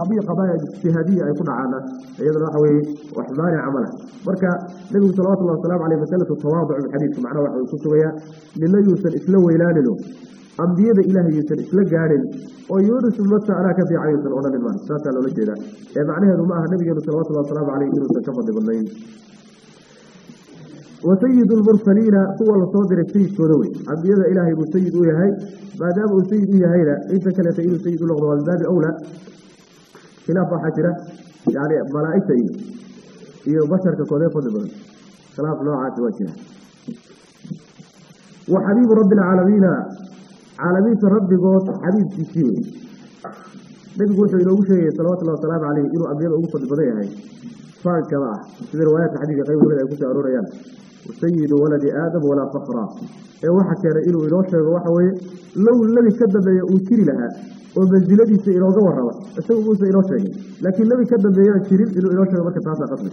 قضية قضايا اجتهادية يكون على أيضا نحوي وحضاري عمله بركة نبي صلى الله عليه وسلم عليه مسألة التواضع الحديث معنا واحد يقول شوية. لله يوسل إسلوه إلى نلو أنبياء إله يوسل إسلوه قارن ويورس المسا على كفي عيو صلى الله. عليه وسلم ساتة لولجة ذا يعني هذا معها نبي صلى الله عليه وسلم عليه يوسل شفض بالنين وسيد المرسلين هو الصادر السيد سودوي أنبياء إله يوسيد ويهي ما دام سيد ويهي لا. إنت كلا سيد سيد الله أولى. Khilaaf waxaa jira yani malaaigta iyo iyo basharka koodee fadli badan. Khilaaf noocaasi waa jira. Wa xabiibu rabbi alcaalamiina caalamiinta rabbigood xabiibkiisii. Wey nebigu wuxuu inoogu sheegayay salawatullahi wasalaamu caleyh inuu ambiyada ugu fadli badan yahay. Faankada ah sida riwaayaadka xadiidka qayb ka mid ay ku soo aroorayaan. Sayidu waladi aadam walaa fakra ee waxa keenay inuu inoo sheego waxa weeye low nebi ka dambeeya uu jiri lahaa oo mansiladiisa inooga warraba isagu muuse inoo sheegay laakiin nebi ka dambeeyaan jirin inuu inoo sheego marka taasaa qasbi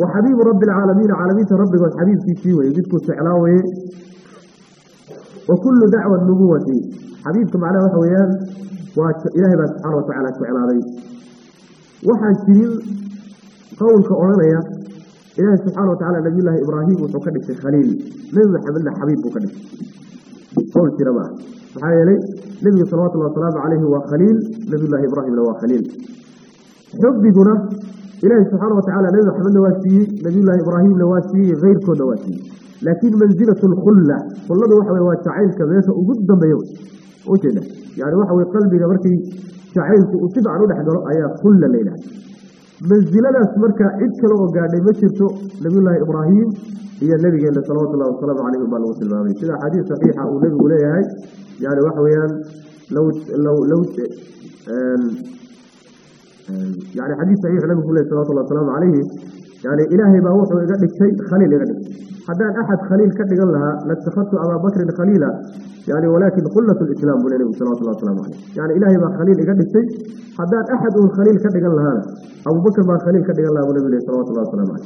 wa xabiibu rabbi alcaalamiina caalamiinta rabbigood xabiibkiisii weye midkuu jeclaa weye wa kullu dacwa nubuwati xabiibka macnaha waxa weeyaan waa ilaahay baa subxaana watacaala jeclaaday waxaan jirin qowlka odhanaya ilaahi subxaana watacala nabiyullaahi ibraahim wuxuu ka dhigtay khaliil nebi maxamedna xabiib buu ka dhigtay qowl jira maaha صحيح لي نبي صلوات الله وسلامه عليه هو خليل نبي الله إبراهيم هو خليل. حب دونا إلهي سبحانه وتعالى نبي حمد نواسيه نبي الله إبراهيم نواسيه غير كون نواسيه لكن منزلة الخلة صلى الله وحوه وشعيل كبيرسة وقد بيوت وكذا يعني وحوه قلبي بركي شعيل وكذا عنه لحد رؤية خلة ليلة. منزلة سمركة إذ كانوا قادمة شرته نبي الله إبراهيم هي النبي قال صلوات الله وسلامه عليه وسلم. عليه. كذا حديث صحيحة ونبي وليه هاي. يعني وحويان لو لو لو يعني حديث صحيح النبي صلى الله عليه وسلم عليه يعني إلهي ما بوحو يقدر شيء خليل يقدر حتى أحد خليل كتب قال لها لاتخذت أبا بكر خليلا. يعني ولكن قلة الإسلام من النبي صلى الله عليه وسلم. عليه يعني إلهي ما خليل يقدر شيء. حتى أحد الخليل كتب قال لها أبو بكر ما خليل كتب قال لها من النبي صلى الله عليه وسلم. عليه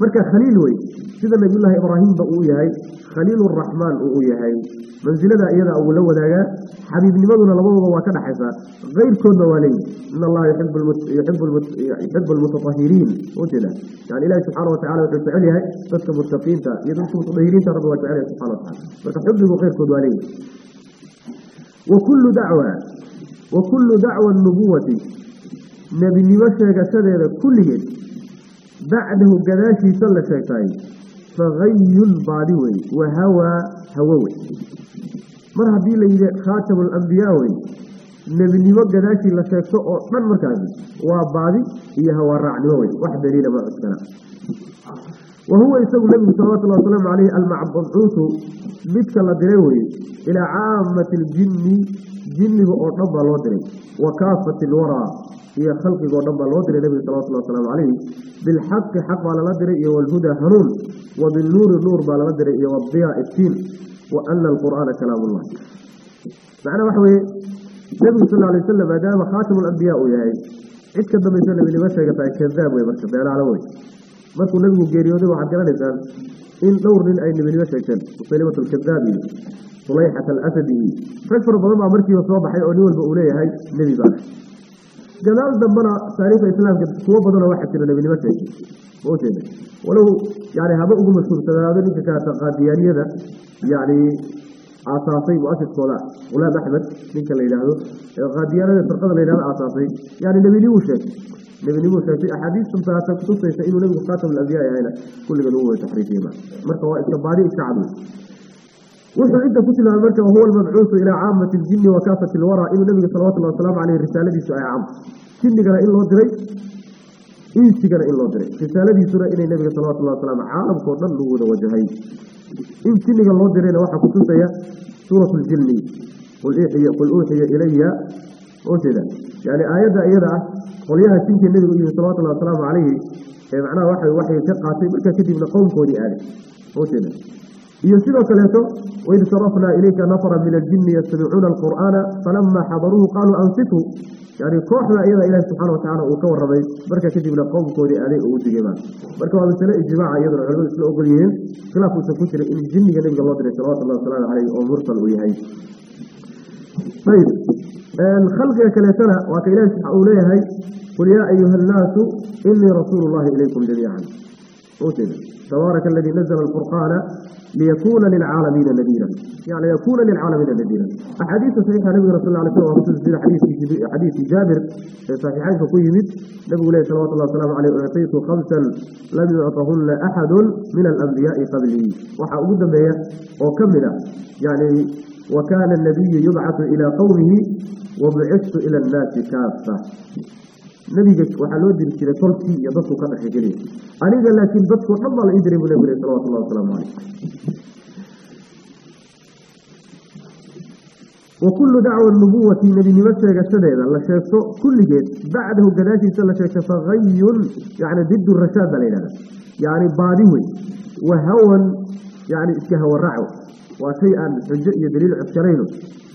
مركا خليل وي. سيدا نبي الله إبراهيم بأوي هاي خليل الرحمن أوي هاي منزل ذا إيه ذا حبيب لماذا لبوضا وكذا حيثا غير كون ولي إن الله يحب, المت... يحب, المت... يحب المتطهرين. وجلا يعني إله سبحانه وتعالى وتعالى وتعالى بس متقين تا. يدنك متطهرين تا رب وتعالى سبحانه وتعالى. مركا حبه غير كون ولي وكل دعوة وكل دعوة النبوة. نبي لمشيك سبب كله bacdahu gadaashiisa la sheegtay fagayun baadi wey wa hawaa hawo wey mar haddii la yidhi khaatamu alambiyaa wey nebinimo gadaashii la sheegto oo dhan markaasi waa baadi iyo hawaaraacnimo wey wax daliila ma cuskana wa huwa isagu nebigu salawatullahi wasalaamu caleyhi almabcuusu midka la diray weye ilaa caamati aljinni jinniga oo dhan baa loo diray wa kaafati alwaraa هي خلق ونبى الله دري نبي صلى الله عليه وسلم بالحق حق على الله دري والهدى هنون. وبالنور نور على الله دري والضياء التين. وأن القرآن كلام الله. معنا محوي النبي صلى الله عليه وسلم أدام خاتم الأنبياء وياي. اكتب من سلم اللي بس يقطع الكذاب ويبركب يعني على وي ما كل نبي مجيري وذي وعد جلال يسأل إن نور من أين من بس يقطع وسلمة الكذاب. صليحة الأسد. فكفر بضم عمركي وصواب حيء نور بأوليه هاي. نبي صالح جلال دبنا تاريخ الإسلام قد سوى بدنا واحد كنا نبي نبتعي موتين وله يعني هذا أقوم السورة تدرادين كانت قاديانية يعني عصاصي وأكد صلاة. ولا بحبت من كلا إلهه قاديانية ترقض الإله عصاصي يعني نبي نيوشة نبي نيوشة في أحاديث ثم تهتكتوا سيسئلوا نبي قاتل الأزياء يا يعني. كل من هو تحريفهما. مرقوا إستباري إكتعبوا وحو عدة كتل المرجع وهو المبعوث إلى عامة الجن وكافة الورى. إلى النبي صلى الله عليه وسلم عليه الرسالة دي سؤال عام. كن نقل إلا دري. إنسي قل إلا دري. رسالة دي سورة إلي النبي صلى الله عليه وسلم عالم كورنا اللغون وجهي إن كن نقل إلا دري نواحة كتلة سورة الجن. قل أوحي قل أوحي إلي أوحي يعني آيات آيات قل إيها سنك النبي صلى الله عليه وسلم عليه. إيه معناه واحد واحد يتقع تبقى كتب من قوم كوري آله. أوحي iyo sidoo kaleeto waid sarafnaa ilayka nafra min aljini yastamicuuna alqur'aana falama xadaruuhu qaaluu ansitu yani kooxda iyada ilahi subxana watacala uu ka warramay marka kadibna qowmkoodii aaday oo u digaymaan marka waa masale ijmaaca iyaduna culimadu isla ogol yihiin khilaaf uusan ku jiray in jinniga nebiga loo diray salawatullahi wasalaamu caleyh oo mursal uu yahay ayb khalqiga kaleetana waa ka ilahi uu leeyahay qul yaa ayuha annaasu inii rasuulu llahi ilaykum jamiican tabaaraka aladii nazla alfurqaana ليكون للعالمين نذيرا. يعني يكون للعالمين نذيرا. أحاديث صحيحة النبي صلى الله عليه وسلم حديث حديث جابر آه، صحيحان فقيمت نبي عليه الصلاة والسلام عليه أعطيت خمسا لم يعطهن أحد من الأنبياء قبله وحاقود بها وكمل. يعني وكان النبي يبعث إلى قومه وبعثت إلى الناس كافة. كافة نبي وحلو دير كده تلقي يضطو كان حجري. أنا قال لكن حمى الإدري من نبي صلى الله عليه وسلم عليه. وكل دعوة النبوة نبي السديد الله شيخه كل جيد بعده قداشي سلا شيخ فغي يعني ضد الرشاد لنا يعني بادوي وهوى يعني اسكهوى الرعو وشيء حجة دليل عسكرين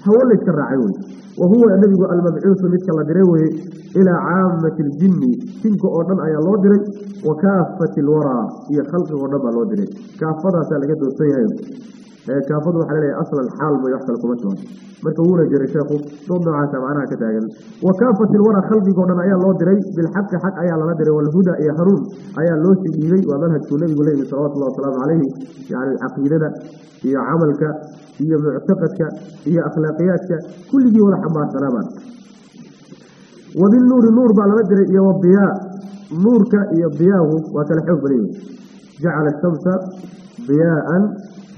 هو اللي يتكرعون وهو النبي المبعوث مثل الله دريوه. إلى عامة الجن. تنك أردن أي الله دري وكافة الورى. هي خلق أردن الله دري. كافة سألقد وصيها كافة وحلالي أصل الحال ما يحصل كمتها مركونا جري شيخه ضمن عاسى معناها كتاين وكافة الورى خلق أردن أي الله دري. بالحق حق أي الله دري. والهدى أي هرون أي الله سيدي ومنهج النبي يقول لي صلى الله عليه عليه. يعني عقيدنا هي عملك. هي معتقدك. هي أخلاقياتك. كل دي ولا حمار وبالنور مدر يا الضياء نورك يا الضياء وتلحق لي. جعل الشمس ضياء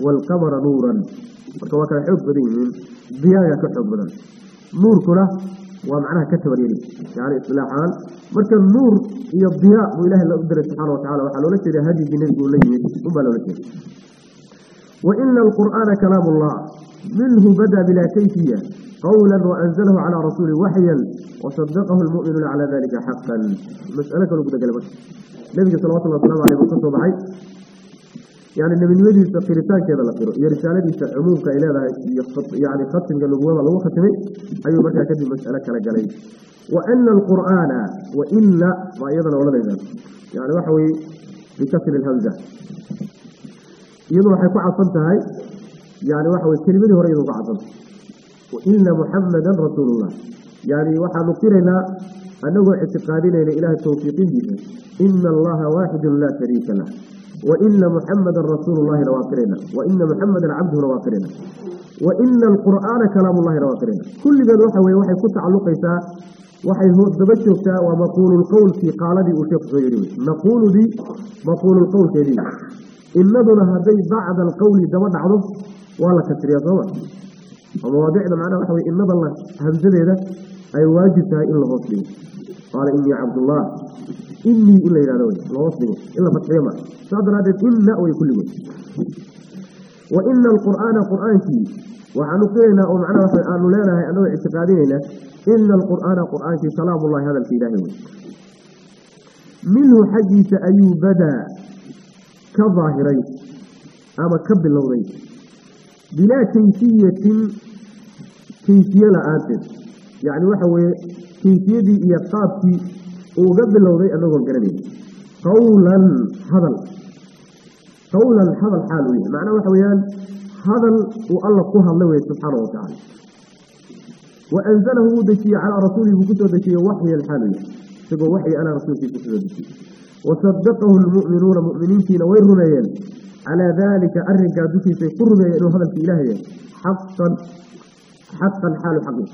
والقمر نورا. وكواك الحب لي. ضياء كحب بدل نور كله ومعناها كتب لي. يعني اصطلاحا. مركا النور الضياء وإله الله أدري سبحانه وتعالى. وحلو لك هذه الجنة يقول لك وإن القرآن كلام الله. منه بدا بلا كيفية. قولا وأنزله على رسول وحيا وصدقه المؤمنون على ذلك حقا. مسألة كانوا قد قلبت النبي صلى الله عليه وسلم. معي يعني النبي نبي قريتان كذا لقيره هي رسالة عموم إلى يعني ختم قال له لو ختمي. أيوة مركا كذي مسألة كلا قلي وأن القرآن وإلا ما أيضا ولا يعني وحوي بكسر الهمزة iyadu waxay ku cadsan tahay yani waxa way kelimadii وإن محمدا رسول الله. يعني وحن قرنا أنه اعتقادنا إلى إله توفيقه. إن الله واحد لا شريك له. وإن محمدا رسول الله رواقرنا وإن محمدا عبده رواقرنا وإن القرآن كلام الله رواقرنا كل ذا الوحى ويوحى كتعلق إساء وحي هو الضبشك ومقول القول في قال دي أشيق غيره نقول دي مقول القول كذلك إن نظن هذي بعد القول دمد عرف ولا كثير يا ومواضيع ذا معناه وحوي إن نظل همزة ذا أي واجب إلا غصبه قال إني عبد الله. إني إلا إلا ذوي لا غصبه إلا فتحيما سعد رادت إلا ويكل من. وإن القرآن قرآن كي. وعنقلنا ومعنا وحوي أن لنا هي أنه اعتقادين إن القرآن قرآن كي سلام الله هذا الفي الفيداه منه حديث أي بدا كظاهرين. أما كبل الله بلا تنسية tinsiye la'aanteed yani waxa weye tinsiyadii iyo qaabkii uuga bilowday anagoon garanayn qawlan hadal. Qawlan hadal xaal u yahay waxa weyaan hadal uu alla ku hadla wey subxaana watacaala waanzalahu wuu dejiyey calaa rasuulihi buu ku soo dejiyey waxyan xaal u isagoo waxyi alaa rasuulkiisa ku soo dejiyey. Wasadaqahu lmu'minuuna mu'miniintiina way rumeeyeen. Calaa daalika arrinkaa dushiisay ku rumeeyeen inuu hadalka ilaah xaqan حقا حال حقي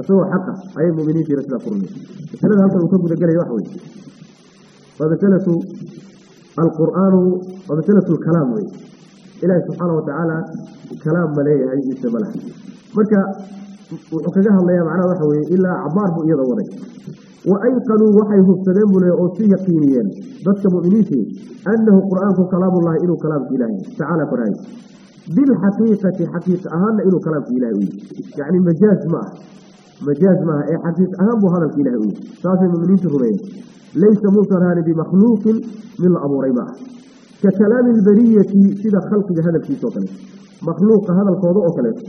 أسوه حقا. أي مؤمنين في رسول قرمي مثلا هذا المكتب ده قال يوحوي فمثلة القرآن ومثلة الكلام وي. إلهي سبحانه وتعالى كلام مليه أي إسماله مركا وكذا الله معنا وحوي إلا عبار بؤيضا وري وأيقنوا وحي هفتدين بلي أوسي يقينيا ضدك مؤمنين أنه قرآن كلام الله إنه كلام إلهي. تعالى قرآن. bilxaqiiqati xaqiiq ahaanna inuu kalaamka ilahay u yihi yani majaaz ma aha maaha ee xaqiiq ahaan buu hadalka ilahay u yihi saasay muminiintu rumeeyeen laysa muusan bimakhluuqin mid la abuuray ma ka kalaami albariyati sida khalqiga hadalkiisa oo kaleeto makhluuqa hadalkooda oo kaleeto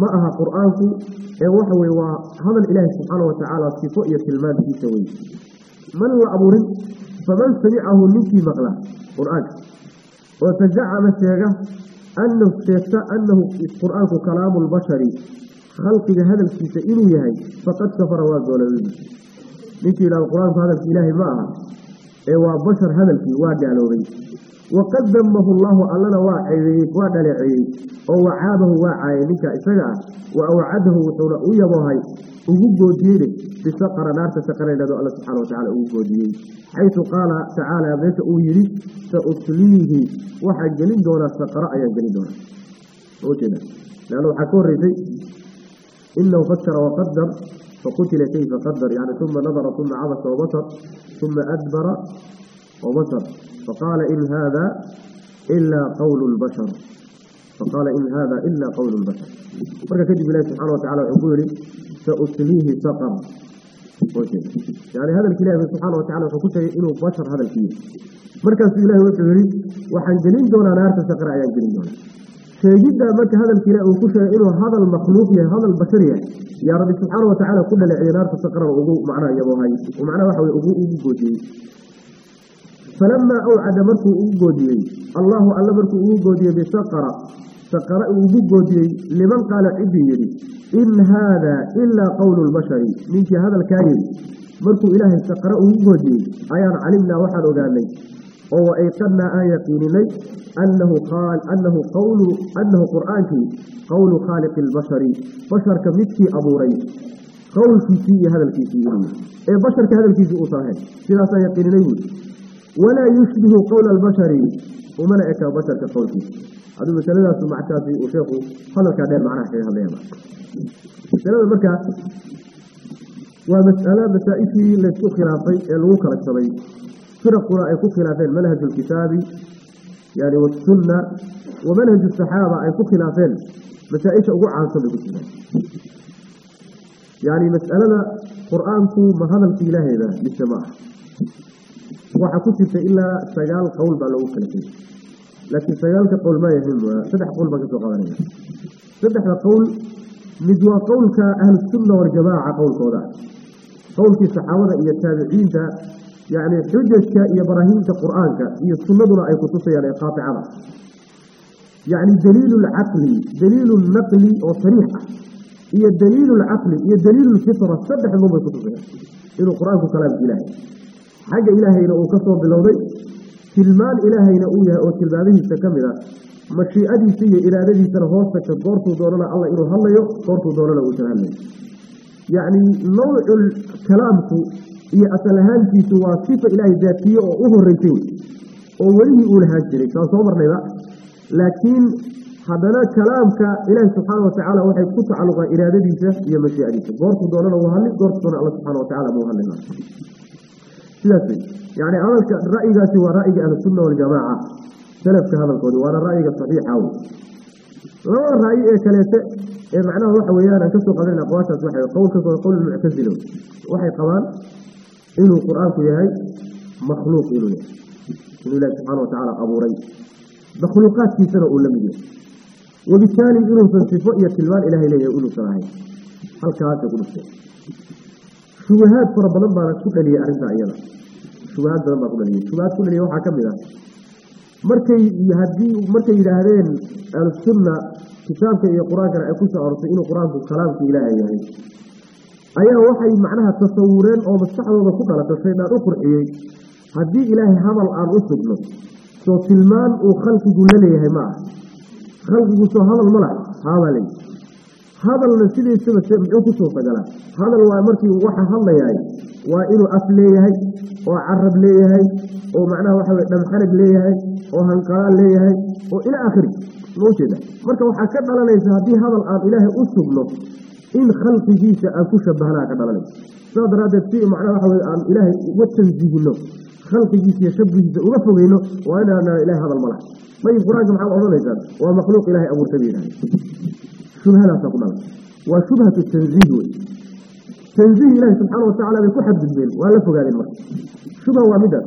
ma aha qur'aanku ee waxa weye waa hadal ilaahi subxaana watacaala sifo iyo tilmaantiisa weye man la abuurin faman samicahu ninkii maqla qur'aanka oo fazacama sheega أنه شيكت أنه القرآن كلام البشر. خلق هذا الكيس إليه فقد كفر واجه للمسي نتي إلى القرآن فهذا الإله معها إيه وبشر هذا الكيس واجه للمسي وقد ذمه الله ألنا واعيه واجه للعيه ووعابه واعيه لك إسجعه وأوعده وطرأيه وهي وجده ديره بسقر نارت سقر لذو الله سبحانه وتعالى أوفوديين حيث قال تعالى بيت أويري سأسليه وحق جلين دون السقر أي جلين دون. أوتنا لأنه حكور رزي إنه فكر وقدر. فقتل كيف قدر. يعني ثم نظر ثم عبس وبصر ثم أدبر وبصر فقال إن هذا إلا قول البشر. فقال إن هذا إلا قول البشر. فرجى كذب الله سبحانه وتعالى عبوري سأسليه سقر yani hadalka ilahi subxaana watacala wuxuu ku sheegay inuu bashar hadalkiiya markaasuu ilahi wuxuu yihi waxaan gelin doonaa naarta saqra ayaan gelin doonaa sheegidda marka hadalka ilahi uu ku sheegay inuu hadal makhluuq yahay hadal bashar yahay yaa rabbi subxaana watacaala ku dhaleeciyay naarta saqrana ugu macnaha yaboohay macnaha waxa wey ugu ugu goodiyey falamaa awcada markuu ugu goodiyey allahu alla markuu ugu goodiyey bisaqara saqara uu ugu goodiyey liman qaala ciddii yidhi إن هذا إلا قول البشر. من هذا الكائن مرت إله استقرأه وجيه أيان علمنا وحد أغاني. وهو إيقنا آية لي أنه قال أنه قول أنه قرآن قول خالق البشر. بشر كمكي أبو ري قول في في هذا الكيسي أي بشر كهذا الكيسي أصاهد ثلاثة يقين لي. ولا يشبه قول البشر. ومن إيقى بشر كقول فيه هذا مثلا لا سمع تابي وشيخه هذا كذا معنا في هذا اليوم مثلا بركة ومسألة بتأيشي لسوق في الوقا الكتابي فرق رأي كوك في المنهج الكتابي يعني والسنة ومنهج الصحابة أي كوك خلافين. بتأيش أقوع عن صدق يعني مسألة قرآنك ما مهام الكيله هذا للسماح وحكوتي إلا سجال قول بلوك الكتابي لكن سيالك قول ما يهم سدح قول ما قلت قوانين. سدح لقول ندوى قولك أهل السنة والجماعة قول كودا قولك الصحابة إيا التابعين يعني حججك إيا براهيمك كقرآن إيا السنة دولا أي كتوسي يعني قاطع يعني دليل العقلي دليل النقل وصريحة إيا الدليل العقلي إيا الدليل الكثرة سدح اللهم يكتوسي إنه القرآن كلام إلهي. حاجة إلهي إنه أكثر بلوضي tilmaan ilaahayna uu yahay oo tilmaamihiisa ka mid a mashiicadiisa iyo iraadadiisana hoostagta goortuu doonana alla inuu hadlayo goortuu doonana uusan hadlayo. Yacni nawcul kalaamku iyo asal ahaantiisu waa sifa ilaahay daatiye oo u horeysay wey oo welihii uu lahaan jiray. Saan soo marnayba. Laakiin haddana kalaamka ilaahi subxaana watacaala waxay ku tacalluqaan iraadadiisa iyo mashiicadiisa. Goortuu doonana uu hadli goortuu doona alla subxana watacala muu hadli sidaas yani hadalka ra'yigaasi waa ra'yiga ahlusunna waljamaaca. Salafka hadalkoodi waana ra'yiga saxiixa wey labada ra'yi ee kaleete ee macnaha waxa weeyaan aan ka soo qadan aqwaashaas waxa qowlka qowl muctasila waxay qabaan inuu qur'aanku yahay makhluuq inuu yahay. Inuu ilahi subxaana watacaala abuuray. Makhluuqaadkiisana uu la yahay. Wabitaali inuusan sifo iyo tilmaan ilahay leeyahay inuusan ahayn halkaasay ku dhufteen shubahaad fara badan baana ku dhaliyay arrintaa iyada shubahaad badan baa ku dhaliyay. Shubahaad ku dhaliyay waxaa ka mid ah markay haddii markay yidhaahdeen ahlusunna kitaabka iyo qur'aankana ay ku arortay inuu qur'aanku kalaamka ilaaha yahay ayaa waxay macnaha tasawureen oo maskaxdooda ku dhalato shaydaan u qurxiyey haddii ilaahay hadal aan u sugno soo tilmaan uu khalqigu la leeyahay ma ah khalqigu soo hadal ma laha. Haabaa leeyi hadalna sidiisaba muxuu ku suurtagalaa hadal waa markii waxa hadlayahay waa inuu af leeyahay oo carab leeyahay oo macnaha waxa weye dhamxanag leeyahay oo hanqalaan leeyahay oo ilaa akhiri ma ujeeda marka waxaa ka dhalanaysa haddii hadal aan ilaahay u sugno in khalqigiisa aan ku shabahnaa ka dhalanaysa sidaas daraaddeed si macnaha waxa weye aan ilaahay uga tansiihino khalqigiisa shabigiisa uga fogeyno waa inaana ilahay hadal ma laha. Qur'aanka maxaad odhanaysaan waa makhluuq ilahay abuurtay bay شبهة لا تقبل. وشبهة التنزيه. تنزيه الله سبحانه وتعالى بكل حد الدين ولا فقال الله شبهة وامدة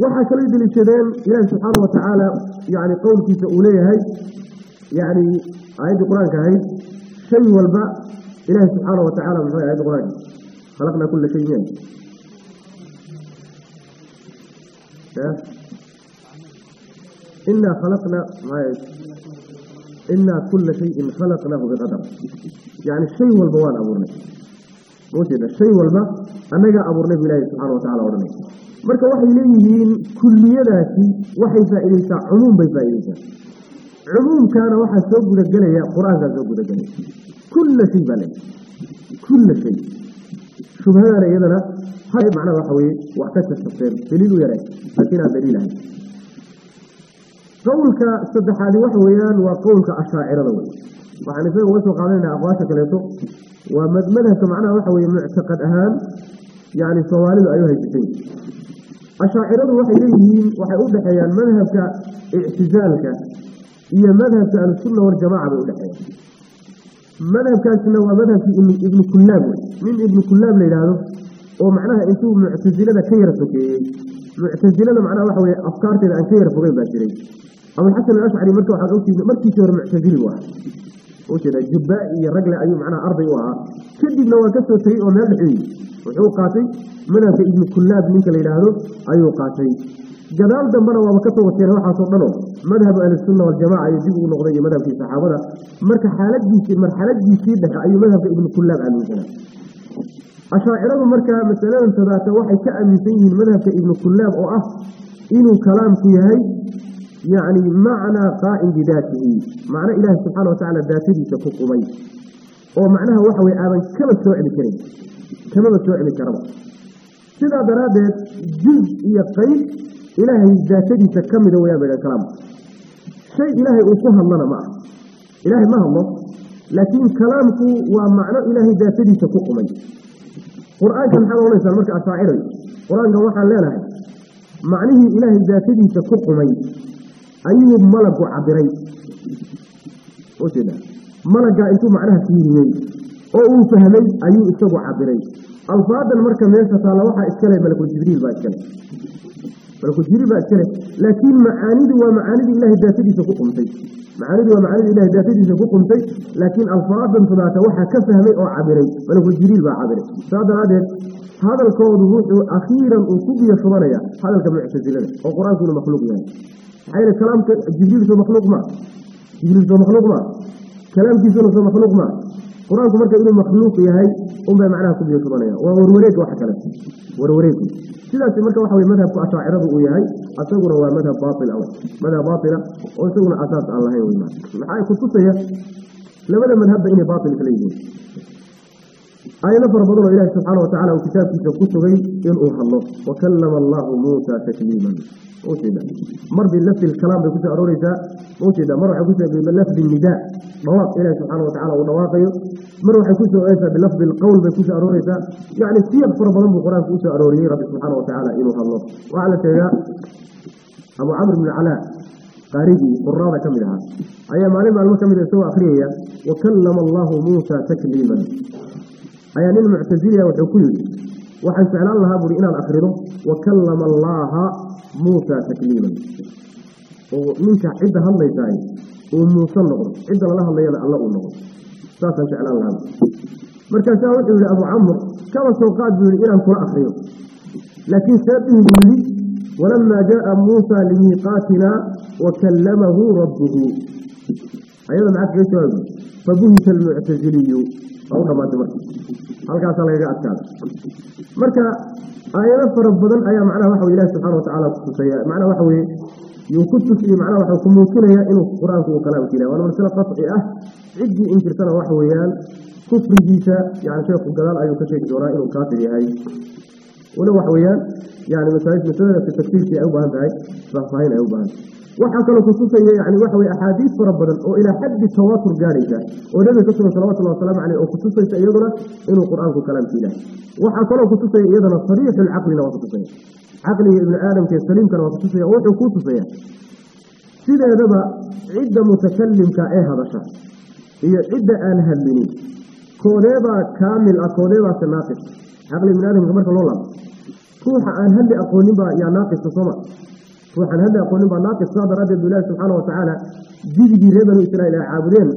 وحكى ليدي للشدين الله سبحانه وتعالى يعني قول كيف هاي يعني عيد القرآن كهي شيء والباء الله سبحانه وتعالى بفاية عيد القرآن. خلقنا كل شيء. مين إنا خلقنا ما إنا كل شيء خلق له بقدر. يعني الشيء والبوان أبورني. وجد الشيء والبا أمجا أبورني بلاي سبحانه وتعالى أبورني. مركا وحي ليهين كل يداتي وحي فائلسة عموم بفائلسة عموم كان وحي سوق دجلية قرازة سوق دجلية كل شيء بلاي كل شيء. شبهانا يدنا هاي معنى وحوي وحكاك تستطير دليل يراك لكنها دليل. عنه qowlka saddexaadi waxa weeyaan waa qowlka ashaacirada wey waxaan isaga uga soo qaadanayna aqwaasha kaleeto. Waa madhabka macnaha waxa weye muctaqad ahaan yani soomaalidu ay u ashaaciradu waxay leeyihiin waxay u dhexeeyaan madhabka ictizaalka iyo madhabka ahlusunna waljamaca bay udhexeeyaan madhabkaasina waa madhabkii ibnu kullaab wey nin ibnu kullaab la yidhaahdo oo macnaha intuu muctasilada ka yara sokeeyey muctasilada macnaha waxa weye afkaarteeda aan ka yara fogeyn baa jiray abuxasan alashcari marka waxaad ogtiid markiisii hore muctasili u ahaa jubba iyo ragle ayuu macnaha arday u ahaa. Kadibna waa ka tegey oo meel dhexeeyey wuxuu qaatay madhabka ibnu kullaab ninka la yidhaahdo ayuu qaatay. Gadaal dambena waaba ka soo wateen waxaasoo dhanoo madhabu ahlisunna waljamaca ayuu dib ugu noqday iyo madhabkii saxaabada. Marka xaaladiisii marxaladiisii dhexe ayuu madhabka ibnu kullaab aaminsanaa ashaaciradu marka masaladan tadaata waxay ka aaminsan yihiin madhabka ibnu kullaab oo ah inuu kalaamku yahay يعني معنى قائم بذاته. معنى إله سبحانه وتعالى ذاته تكوك مي ومعنىها وحوي آمن كما السوء الكريم. كما السوء الكرم سيدا درابة جزء يقيم إلهي ذاته تكمل ويا وياب الكرم شيء إلهي أصوها الله معه إلهي ما هو؟ لكن كلامك ومعنى إلهي ذاته تكوك مي قرآن كان حالا وليس المركع شاعري قرآن كان وحا لا لا معنى إلهي ذاته تكوك مي ayuu malagu cabiray ujeeda malaggaa intuu macnaha fiiriyey oo uu fahmay ayuu isagu cabiray alfaadan marka meesha taalla waxaa iskale malakuljibriil baa iskale malakuljibriil baa iskale laakiin macaanidu waa macaanidii ilahay daatadiisa ku qumtay macaanidu waa macaanidii ilahay daatadiisa ku qumtay laakiin alfaadan tadaata waxaa ka fahmay oo cabiray malakuljibriil baa cabiray saa daraaddeed hadalkoodu wuxuu akhiiran uu ku biyo shubanaya hadalka muctasilada oo qur'aanku inuu makhluuq yahay عين الكلام جبريل سو مخلوق ما. جبريل سو مخلوق ما. كلام جبريل سو مخلوق ما. قرآن كمرك إنه مخلوق يا هاي أم بمعنى كم يكبرني ووريت وحكلا ووريت كذا كمرك وحوي ماذا أشاعر أبوي هاي أتقول هو مذهب باطل أو مذهب باطلة أنتون أساس الله هاي وما هاي خصوصا يا لما من هب إني باطل في كليجين آية نفر بدر إله سبحانه وتعالى وكتابه كتبه إن أوحى الله. وكلم الله موسى تكليما. وكيدا مرضي اللف الكلام بكتا أروريسا وكيدا مرحي كتا باللف بالنداء نواق إله سبحانه وتعالى ونواقيه مرحي كتا أروريسا باللف بالقول بكتا أروريسا يعني سيئة فرما لهم بقرآن كتا أروريه رب سبحانه وتعالى إله الله وعلى سيئة أبو عمر من العلاء قريبي قرارة كاملها أيام علم المكاملة سوى أخرية وكلم الله موسى تكليما أيام المعتزلية وحكل وحن سألان الله أبو لئنا الأخرين وكلم الله muusa takliiman. Oo ninka cidda hadlaysaay uu muuse noqdo cidda lala hadlayana alla uu noqdo saasaan jeclaan lahaa. Markaasaa wuxuu yidhi abu camr kaba soo qaad buu yidhi inaan kula akriyo. Laakiin seedihi buu yidhi walamaa jaaa muusa limiiqaatina wakallamahu rabbuhu. Ayada maxaa kaga jawaabi fabuhita almuctasiliyu waa u dhamaatay marka. Halkaasaa lagaga adkaada marka aayado fara badan ayaa macnaha waxa ilahi subxana watacaala kutusaya macnaha waxa weye yuu ku tusiye macnaha waxa ku muujinaya inuu qur-aanku uu kalaamka ilahi waana masle qaci ah ciddii inkirtana waxa weeyaan kufrigiisa yani sheekhu gadaal ayuu ka sheegi doonaa inuu kaafir yahay wali waxa weeyaan yani masaajid masalada fi tafsiirkii وحصل خصوصا يعني وحوى أحاديث ربنا وإلى حد تواتر جارجة ونبي صلى الله عليه وسلم عليه وخصوصا يدنا إنه القرآن كلام فينا وحصل خصوصا يدنا صريح العقل لو خصوصا عقله ابن آدم كي سليم كان وخصوصا وحو خصوصا سيدا يدبا عدة متكلم كأيها بشر هي عدة آلها البني كونيبا كامل أكونيبا سناقص عقل ابن آدم كمارك الله. كوحا آلها اللي أقولنبا يا ناقص صمت ruuxaan hadli aqoonin baa naaqis saa daraaddeed bu ilahi subxaana watacaala jidigii reer banu israiil ay caabudeen.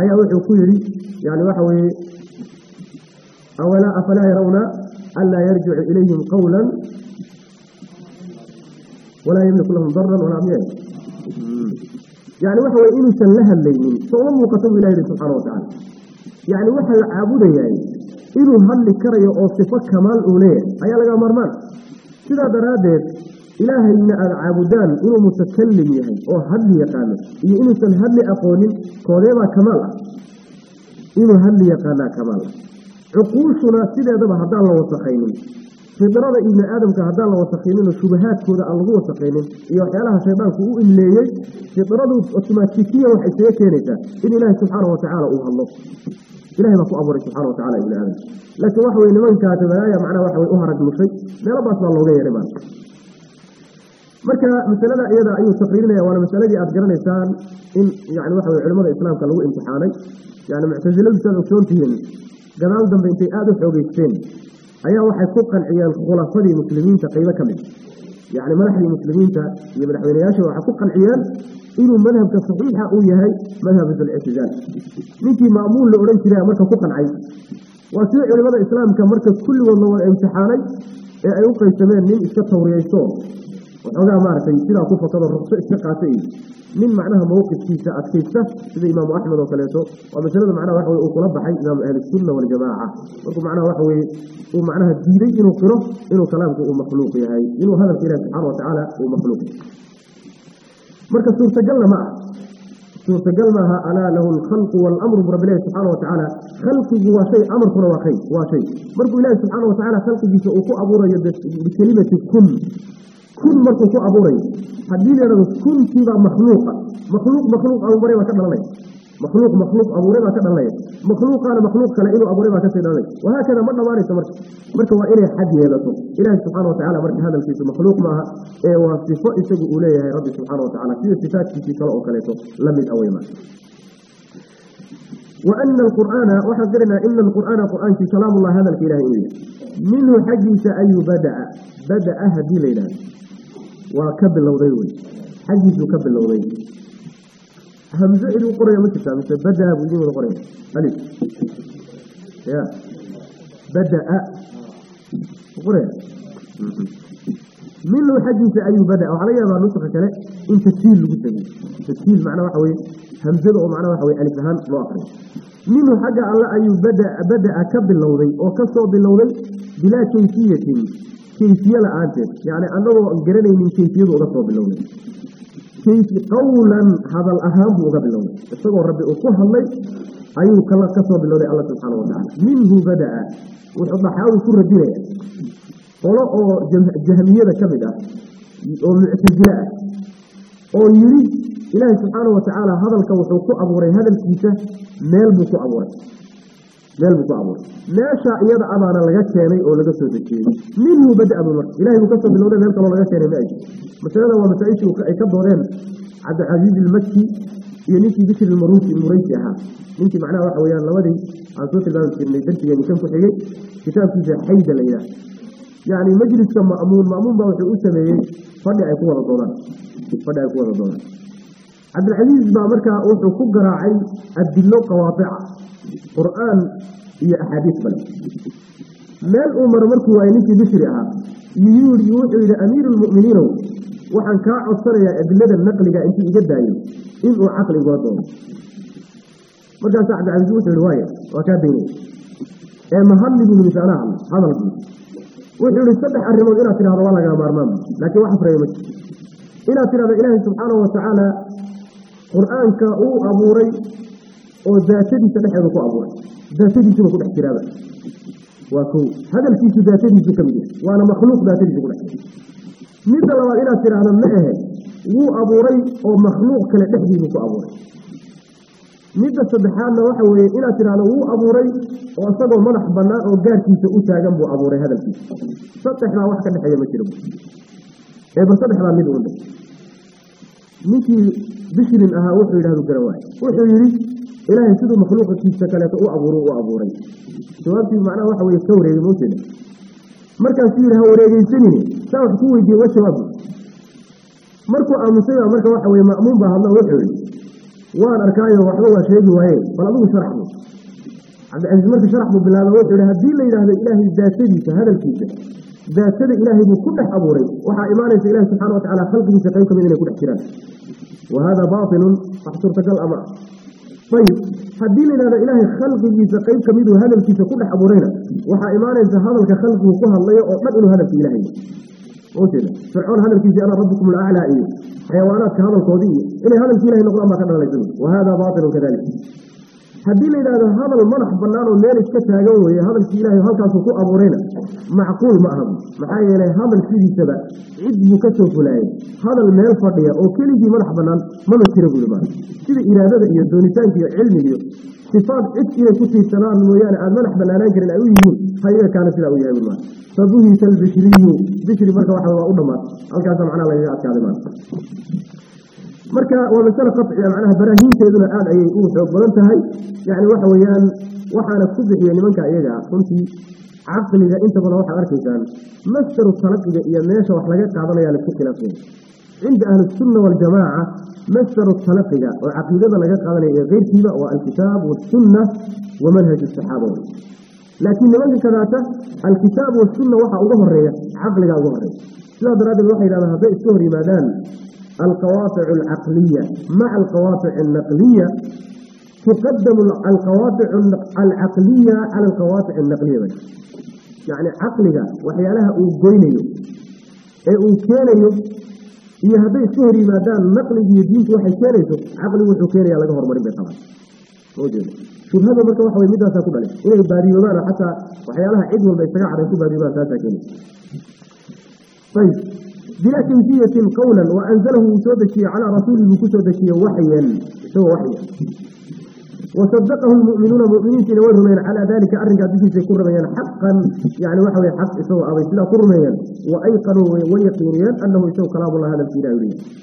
Ayaa wuxuu ku yidhi yani waxa weeye afalaa yarawna anlaa yarjicu ilayhim qawla walaa yamliku lahum daran walaa miya yani waxa weye inuusan la hadlaynin sooma muuqato buu ilah yihi subxana wa tacaala. Yacni waxa la caabudayahay inuu hadli karayo oo sifo kamaal uu leeyahay ayaa laga maarmaan. Sidaa daraaddeed ilaahayna aada caabudaan inuu mutakalim yahay oo hadli yaqaano iyo inuusan hadli aqoonin koodeebaa kamaal ah. Inuu hadli yaqaanaa kamaal ah cuquushuna sideedaba haddaan la wasakaynin fidrada ibni aadamka haddaan la wasakayninoo shubahaadkooda aan lagu wasakaynin iyo waxyaalaha shaydaanku u imleeyey fidradu otomaatikiya waxay isaga keenaysaa in ilaahi subxaana wa tacaala uu hadlo. Ilahay baa ku abuuray subxana wa tacala ibni aadam. Laakiin waxa weye nimankaa tabanaaya macnaha waxa way u harag mushay. Meelo baas baa looga yeehay maana marka masalada iyada ayuu taqriirinaya waana masaladii aada garanaysaan in yani waxa weye culimada islaamka lagu imtixaanay. Yani muctasiladu saad ogsoontihiin gadaal dambe intay aada u xoogeysteen ayaa waxay ku qanciyeen khulafadii muslimiinta qaybo ka mid. Yacni madaxdii muslimiinta iyo madaxweyneyaasha waxay ku qanciyeen inuu madhabka saxiixa uu yahay madhabka ictizaal ninkii ma'muun la odhan jiray marka ku qancay. Waa sida culimada islaamka marka kulligood la wada imtixaanay ee ay u qaysameen nin iska tawriyaysto أولا مارتي يعني إلا كفة الرقص إشتقاتي من معناها موقف كيسة أكسيسة إذا إمام أحمد وكليته. ومثلا معناها وحوي أقول ربحي إمام أهل السنة والجماعة. وكو معناها وحوي ومعناها الديني إنه قره إنه كلامك ومخلوق يا هاي. إنه هذا الكلام سبحانه وتعالى ومخلوق مركز سورة جل ما سورة جل ماها ألا له الخلق والأمر برب الله سبحانه وتعالى. خلق هو شيء أمر كنا وخي وشيء مركز الله سبحانه وتعالى خلق بشيء أبو ريب بكلمة كل. كل مركو شو أبوري حديث يرى كل شيء مخلوق. مخلوق مخلوق أبوري ما كان عليه. مخلوق مخلوق أبوري ما كان عليه. مخلوق أنا مخلوق خلائه أبوري ما كان عليه. وهكذا مرنا واري سمرك مركو وإله حد يلتم إله سبحانه وتعالى مرك هذا الشيء مخلوق ما. إيه، هو في صفة أولية يا رب سبحانه وتعالى. في صفات في صلاة وكليته لم يتأوي وأن القرآن وحذرنا إن القرآن قرآن في كلام الله هذا الكلام منه حجس أي بدأ. بدأ هدي ليلان waa ka bilowday wey. Xaggiisuu ka bilowday. Hamzo inuu qoraya ma jirtaa? Mise badaa buu idin wada qoraya alif. Ya badaa. Qoraya minhu xaggiisa ayuu badaa. Waxaa laga yaabaa nusqa kale in tatiil lagu tegey. Tatiil macnaa waxa weye hamzada oo macnaa waxa weye alif ahaan loo akriyo minhu xagga alle ayuu badaa ka bilowday oo ka bilowday bilaa kayfiyatin kayfiye la'aanteed yani anagoo garanaynin kayfiyadu uga soo bilownay. Qawlan hadal ahaan buu uga bilownay. Isagoo rabbi uu ku hadlay ayuu ka soo bilowday alla subxaana watacaala minhu badaa wuxuu dhaxaadu ku radinaya qolo oo jahmiyada ka mid ah oo muctajile ah oo yidhi ilaahay subxaana watacaala hadalka wuxuu ku abuuray hadalkiisa meel buu ku abuuray. لغا كيني أو لغا سوتكيني منه بدأ أبو مرك إلهي مكسب بالله ميل كلا لغا كيني مأجي مثلا هو مسائش وكبه غير عبد العزيز المكي ينيكي بشر المروسي المريسي ها ننتي معناه واحد ويان لودي عن صوت الباب في الميدانتي يعني كم فحيي كتاب فيه حيدة لإله يعني مجلس مأمون مأمون باوحي أسمي فضي أيقوة الضولان فضي أيقوة الضولان عبد العزيز با مركا wuxuu ku garaacay adillo qawaadic القرآن هي أحاديث بلا مال الأمر ملك وعينيك بشرعها آه. يقول يوحي إلى أمير المؤمنين. وحن كاعصر يا أجلد النقل إذا أنت إجد دائم إذ أعقل قواتهم مجا سعد عن جوة الرواية. وكابين إيه يا مهل من مشاناها هذا الجيد وحن يستطح الرمو إلى سنة هذا والله قام لكن واحد فريمك. إلى سنة إله سبحانه وتعالى. قرآن كاؤو أبو oo daatadiisa dhexeedu ku abuuray. Daatadiisuba ku dhex jiraaba. Waa kow. Hadalkiisu daatadiisu ka mid yahay. Waana makhluuq daatadiisu ku dhex jira. Midda labaad inaad tidhaahdo ma ahe. Wuu abuuray oo makhluuq kale dhexdiisu ku abuuray. Midda saddexaadna waxa weeye inaad tidhahdo wuu abuuray oo isagoo madax bannaan oo gaarkiisa u taagan buu abuuray hadalkiisa. Saddexdaa wax ka dhexeeya ma jiro. Ee saddexdaa mid uun ninkii bishrin ahaa wuxuu yidhahdu gara waaye wuxuu yidhi ilaahay siduu makhluuqkiisa kaleeto u abuuro u abuuray. Jawaabtii macnaa waxa weye ka wareegay mawjeeda markaasuu yidhi ha wareegeysanine saa wax ku weydiiye wa markuu aamusay baa marka waxa weye ma'muun baa hadlo wuxuu yihi waan arkaayo waxba waa sheegi waaye bal adigu sharxbu cabdicasiis marka sharax buu bilaaba wuxuu yihi haddii la yidhaahdo ilaahay daatadiisa hadalkiisa daatada ilaahay buu ku dhex abuuray waxaa imaanaysa ilahi subxana wa tacala khalqigiisa qayb ka ah inay ku dhex jiraan. Wa haadaa baatilun wax suurtagal ama. طيب حدين إن هذا إله خلق ميزقين كميدو هدف كيسا كل حبورينا وحا إيمانا إذا هذا الخلق وكوها الله يقوم ما تقوله هدف إلهي وكذا فرحون هدف كيسي أنا ربكم الأعلى إيه حيوانات كهذا القوضية إلي هدف إلهي نقول أما كان الله وهذا باطل كذلك haddii la yidhahdo hadal madax bannaan oo meel iska taagan weeye hadalkii ilahay halkaasuu ku abuurayna macquul ma aha. Maxaa yeelay hadal sidiisaba cid buu ka soo fulaayay. Hadal meel fadhiya oo keligii madax bannaan mama jira buuli maa sida iraadada iyo doonitaanka iyo cilmiga iyo sifaad cid inay ku tiirsanaan mooyaane aada madax bannaanaan karin ay u yihiin hayaga kaana sidaa u yahay buli maa fabuhita albishriyu bishri marka waxa u dhammaad. Halkaasa macnaha lagaga adkaaday maa مركا ومسألة قطع معناها براهين كذلك الآن أيها أموسى وظلمتهاي يعني وحويان وحانا كذلك يعني منك أيها كنت عقل إذا انت فلا وحا أركي كان مستر الصلاة إذا إياناشا وحلقات تعضل إياه لكي كلاكين عند أهل السنة والجماعة مستر الصلاة إذا وعقل إذا لقات تعضل إياه غير كذا والكتاب والسنة ومنهج الصحابة لكن منك كذاته الكتاب والسنة وحا أظهر إياه عقل إذا أظهر إياه سلا براد الوحي لأنها بيئ سهري مادان القواطع العقلية. مع القواطع النقلية تقدم القواطع العقلية على القواطع النقلية. يعني عقلها وحيالها أوجينيو أي أوكينيو هي هذي سهري ما دام نقلي يدين وحي كينيو عقلي وحكيني على جهر مريم بطبعا موجود. شوف هذا مركب وحوي مدى ساكو إيه باريومان حتى وحيالها عدوى بيستقع على كوبا ريومان ساكين طيب. بلا كيفية قولا وأنزله سودكي على رسوله كسودكي وحيا سوى وحيا. وصدقه المؤمنون مؤمنين سنورهم على ذلك أرنك به سيكون رميان حقا. يعني وحوي حق سوى أبي سلا قرميا وأيقنوا ويقينيا أنه يسوى كلام الله هذا الكلام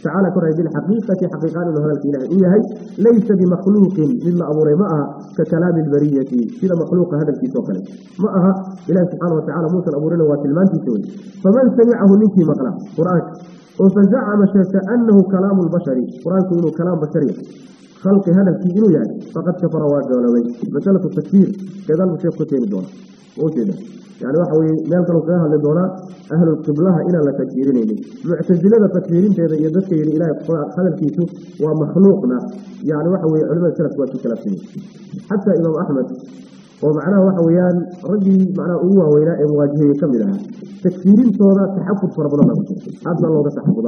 تعالى كرة بالحقيقة حقيقة أنه هذا الكلام ليس بمخلوق مما أبو رماء ككلام البرية. كلا مخلوق هذا الكتاب معها إله سبحانه وتعالى موسى رماء وكلمان تسوي فمن سمعه منك مقلع قرآن. وفزعم شيخ أنه كلام البشري قرآن كونه كلام بشري. خلق هذا إنه يعني. فقد كفر واجهولوي مسألة التكفير. كذا الشيخ كتير دونا وكذا يعني وحوي مال كانوا فيها لدونا أهل القبلة إلى لا تكفيرين معتزلة تكفيرين تيدا يدرك إلى إله الكيسو ومخلوقنا يعني وحوي علماء السلف والكلاسين حتى إمام أحمد ومعناه وحويان رجل معناه هو وإله مواجهه كملها تكفيرين صورة تحفظ فربنا هذا الله تحفظ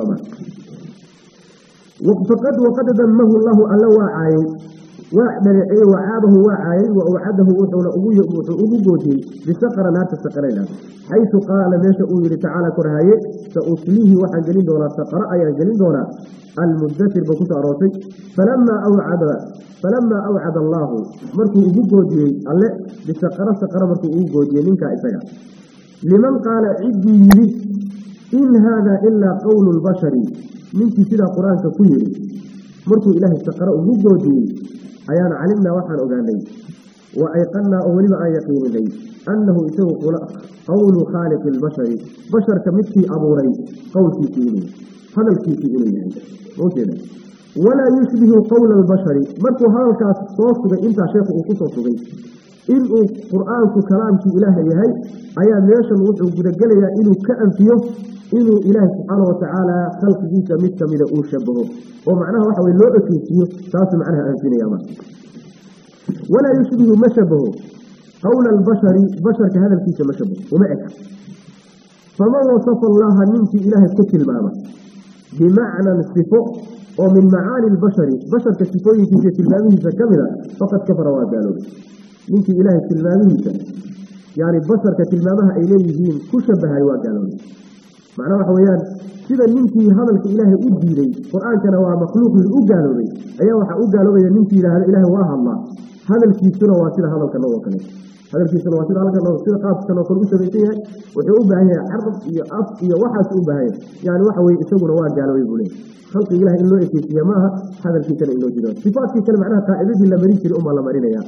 faqad waqad damahu lahu alla waa caayay waa dhaleeceeye wacaabahu waa caayay wa awcadahu wuxuuna wuxuu ugu goodiyey bisaqra naarta saqrayda xaysu qaala meesha uu yidhi tacaala korhaye sa usliihi waxaan gelin doonaa saqra ayaan gelin doonaa almudatir buu ku soo aroortay falamaa awcada falamaa awcada allaahu markuu ugu goodiyey alle bisaqra saqra markuu ugu goodiyey ninkaa isaga liman qaala ciddii yidhi in haadaa ilaa qowlu lbashari ninkii sidaa qur'aanka ku yiri markuu ilaahay saqaro ugu goodiyey ayaan calimnaa waxaan ogaanay wa ayqannaa oo weliba aan yaqiininay annahu isagu qawlu khaaliqi lbashari basharka midkii abuuray qowlkiisii inuu hadalkiisii inuu yahay. Ujeeda walaa yushbihu qowla albashari markuu hadalkaas soo sugay intaa sheekhu uu ku soo sugay inuu qur'aanku kalaamkii ilaaha yahay ayaa meeshan wuxuu gudagelayaa inuu ka anfiyo inuu ilaahay subxaana watacaala khalqigiisa mid kamida uu shabaho oo macnaha waxa wey loo ekeysiiyo taasuu macnaha anfinaya ma walaa yushbihu ma shabaho qowla albashari basharka hadalkiisa ma shabaho uma eka faman wasafa allaha ninkii ilaahay ku tilmaama bimacnan sifo oo min macaani lbashari basharka sifooyinkiisa tilmaamihiisa kamida faqad kafara waa gaaloobay ninkii ilaahay tilmaamihiisa yani basharka tilmaamaha ay leeyihiin ku shabahay waa gaaloobay macnaha waxa weeyaan sida ninkii hadalka ilaahay u diiday qur'aankana waa makhluuqii u gaaloobay ayaa waxaa u gaaloobaya ninkii yidhaahda ilaahay waa hadlaa. Hadalkiisuna waa sida hadalkan oo kale هذا في سلوات الله كله في القاب كله كل شريطه وحبه هي عرض هي أب هي واحد وحبه يعني وحوي يسون واجع لو يقولين خلق إله إلا في ماها هذا في كل إله جدار في فات في كل معناه قائد إلا مريش الأمة لا مرينا يا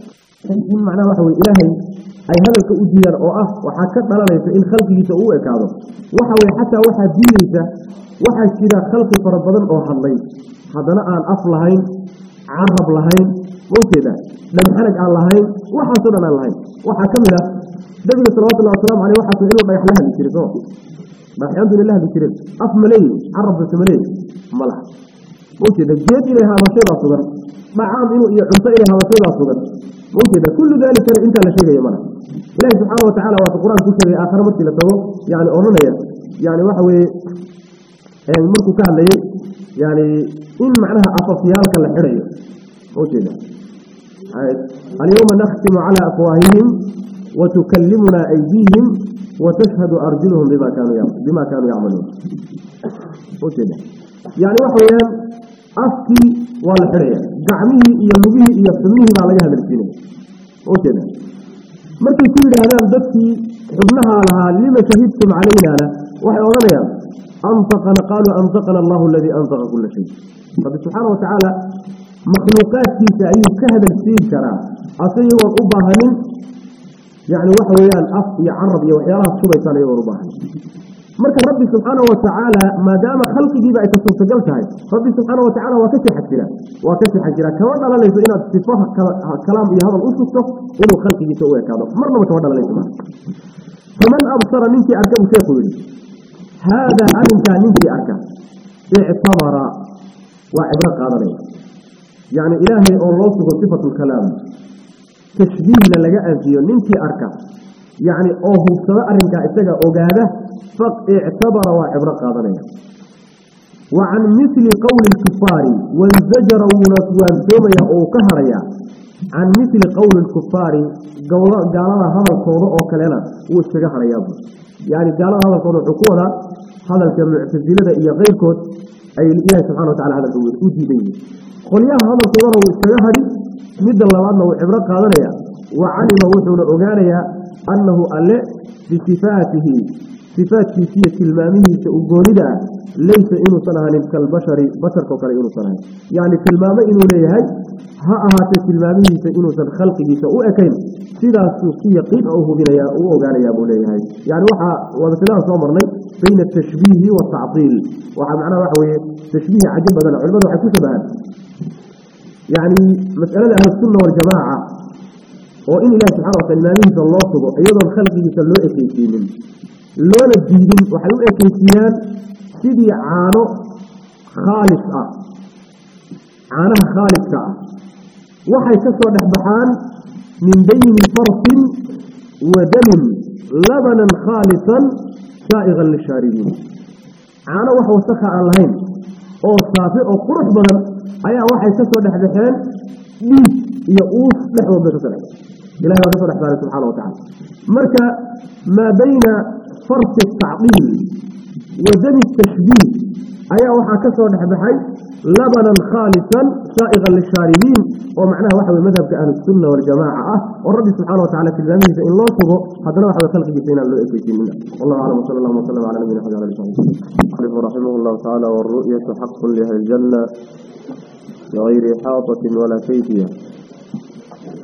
من معناه وحوي إله أي هذا كأودي الرؤاه وحكت على ليس إن خلق يسوع كذا وحوي حتى واحد جيزة واحد كذا خلق فرض أو حلين هذا لا أفلهين عرب لهين وكدا نخرج الله هاي وحصل على الله وحكمنا دبل صلوات الله والسلام عليه وحصل إله ما يحلها بكرزوه ما يحمد لله بكرز أفملي عرب ثمانين ملح وكدا جيت إليها رشيد الصغر ما عام إنه يعطى إليها رشيد الصغر وكدا كل ذلك أنت لا شيء يا ملح الله سبحانه وتعالى وفي القرآن كل شيء آخر مثل لتوه يعني أمم أرنا يعني وحوي يعني مركو كان لي يعني إن معناها أفصيالك اللي حريه أو كده اليوم نختم على أفواههم وتكلمنا أيديهم وتشهد أرجلهم بما كانوا بما كانوا يعملون. وكذا. يعني واحد أفكي والحرية. دعمه يلبيه يصنيه على جهة الرسول وكذا ما تقول هذا الدكتي حبناها لها لما شهدتم علينا. أنا واحد أولا يا أنفقنا. قالوا أنفقنا الله الذي أنفق كل شيء. فبسبحانه وتعالى مخلوقات تيسعي كهذا السيد ترى. أصيه وقبها من يعني وحو يا الأخ يا عرب يا وحيا الله صبعي صلى ربي سبحانه وتعالى ما دام خلقي جيبا يتصل هاي. ربي سبحانه وتعالى وكسح كلا وكسح كلا كوانا الله ليس لنا اتفاه كلام بهذا الأسلس إنه خلقي جيسوه كذا. مرنا ما كوانا الله فمن أبصر منك أركب شيخ بني هذا أنت منك أركب اعتبر وعبرق هذا ليه يعني إلهي أو أوروسه صفة الكلام. تشبيه للجاء الزيون من في أركع. يعني أهو سأرنك أو أجاده فق اعتبر وإبرق هذا وعن مثل قول الكفار والزجر ونسوان دوما أو كهريا. عن مثل قول الكفار قال هذا القول أو كلنا وإستجا هريا يعني قال هذا القول عقورا هذا الكلام في الزلدة إيا غير كود أي الإله سبحانه وتعالى هذا الأول قليها هذا صوره وشيهري مد الله عنه وعبره قادريا وعلم وحول أغانيا أنه ألا بصفاته صفات كيفية تلمانه تأغولده ليس إنه صنعه لك البشر بشر كوكري إنه صنعه يعني تلمان إنه ليه ها أهات تلمانه تأغولده خلقه تأغولده سيدا سوكي يقيمه بنا يا أغانيا بوليه يعني وحا ومثلها صمرني بين التشبيه والتعطيل. وعمعنا رحوه تشبيه عجب هذا العلماء وحكوثة بهذا يعني مسألة أهل السنة والجماعة. وإن إله سبحانه وتعالى منه الله صبه أيضا خلق يسلوا إكيتي منه لو نجيب وحلم إكيتيان سيدي عانو خالصة. عانها خالصة. وحي كسر نحبحان من بين فرص ودم. لبنا خالصا. سائغا للشاربين. عانا وحو سخاء أو صافي أو قرص بغن أيا وحي سسوى نحذحين ليس يقوص نحو بغسره إلهي وحي سسوى نحذحين سبحانه وتعالى. مركا ما بين فرط التعطيل ودم التشبيه. أيا وحا كسوى نحذحين لبنا خالصا سائغا للشاربين. ومعناه واحد المذهب كأهل السنة والجماعة. والربي سبحانه وتعالى في الزمن فإن الله صبه هذا واحد خلق جيتين اللي يكويتين منه والله أعلم وصلى الله وسلم على نبينا حجر الله أخلف رحمه الله تعالى والرؤية حق لها الجنة غير حاطة ولا فيتية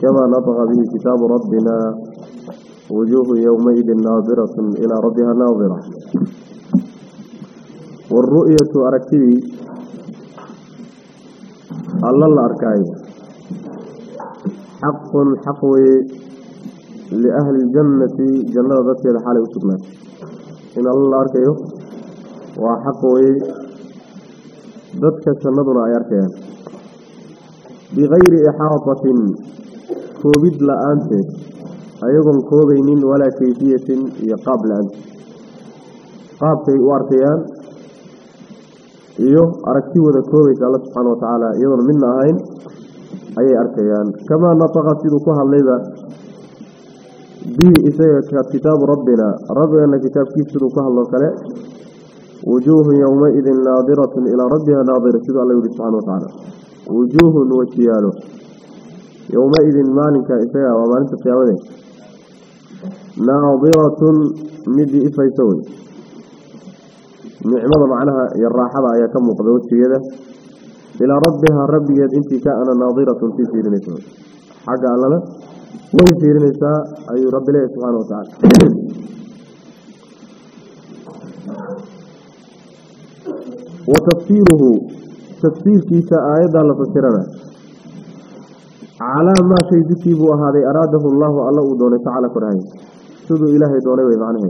كما نطغ به كتاب ربنا وجوه يومئذ ناظرة إلى ربها ناظرة. والرؤية أركتبه الله الله أركاي. حق حق لأهل الجنة جنة ذاتي لحالي وسبنا. إن الله الله أركاي وحق ذاتك سندنا أركاي. بغير إحاطة كوبيد أنت. أيضا كوبينين ولا كيفية يقابل أنت. قابتي وارتيان iyo aragti wada koobaysa alla subxaana wa tacaala iyadoon midna ahayn ayay arkayaan kamaa nataqa siduu ku hadlayba bihi isaga kitaabu rabbina rabbigana kitaabkiisa siduu ku hadloo kale wujuuhun yowmaidin naadiratun ilaa rabbiha naadira siduu alla yihi subxana wa tacaala wujuuhun wajiyaalo yowmaidin maalinka isaga waa maalinta qiyaamade naadiratun midii ifaysa wey نعمة معناها يا يراحبها يا كم قدوت في يده. إلى ربها ربي أنت كأنا ناظرة في سيرنسا حقا لنا وهي سيرنسا أي رب الله سبحانه وتعالى. وتفسيره تفسير كيسا آيات الله فسرنا على ما شيء ذكيبه هذا أراده الله الله دونه تعالى كرهين سدو إلهي دونه ويضعنه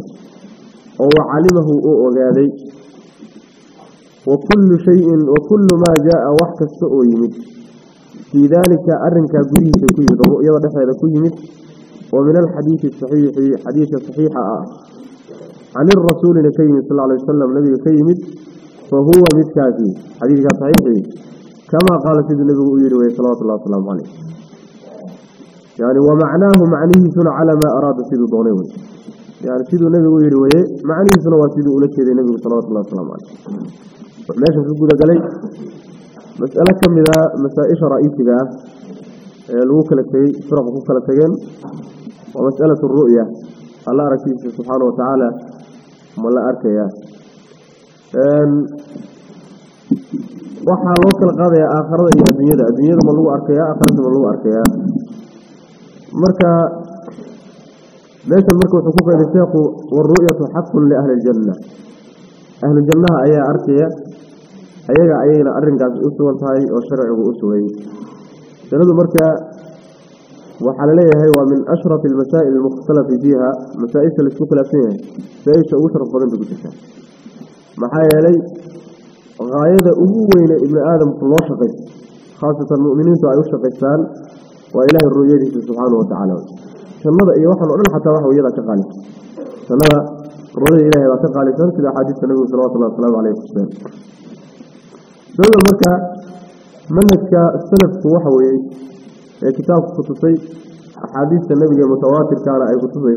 uu ogaaday وكل شيء وكل ما جاء وحك السؤال يمد. في ذلك أرنك قريه كيمد الرؤيا ودفع كيمد ومن الحديث الصحيح حديث صحيح عن الرسول لكيمد صلى الله عليه وسلم نبي كيمد فهو متكافي حديث صحيح. كما قال سيد النبي ويروي صلى الله عليه وسلم. يعني ومعناه معنيه على ما أراد سيد دونيوي يعني سيد النبي ويروي معنيه سنة وسيد أولك النبي صلى الله عليه وسلم ليش في قد قالي مسألة كم إذا مسائش رئيسية الوكلة فرق وكلتين ومسألة الرؤية الله ركيس سبحانه وتعالى ولا أركيا waxaa loo kala qaadayaa aakhirada iyo adduunyada. Adduunyada ma lagu arkayaa aakhirada ma ليس المركو حقوق الاشتياق والرؤية حق لأهل الجنة. أهل الجنة أي أركية أي أي أي أرنك أسوى الطاي وشرعه أسوى جنة المركة وحلالية هي ومن أشرف المسائل المختلفة فيها مسائل الاشتياق الأسنية سيش أوسر الفضل بكتشا محايا لي غاية أبوين ابن آدم في الله خاصة المؤمنين تعيو شقيتان وإله الرؤية سبحانه وتعالى. سنلا أي واحد أنا حتى واحد ويا ذاك قال سنلا رضي الله ذاك قال سنلا كذا حديث النبي صلى الله عليه وسلم سنلا مركا منك سلف واحد ويا كتاب خصوصي حديث النبي المتواتر كان أي خصوصي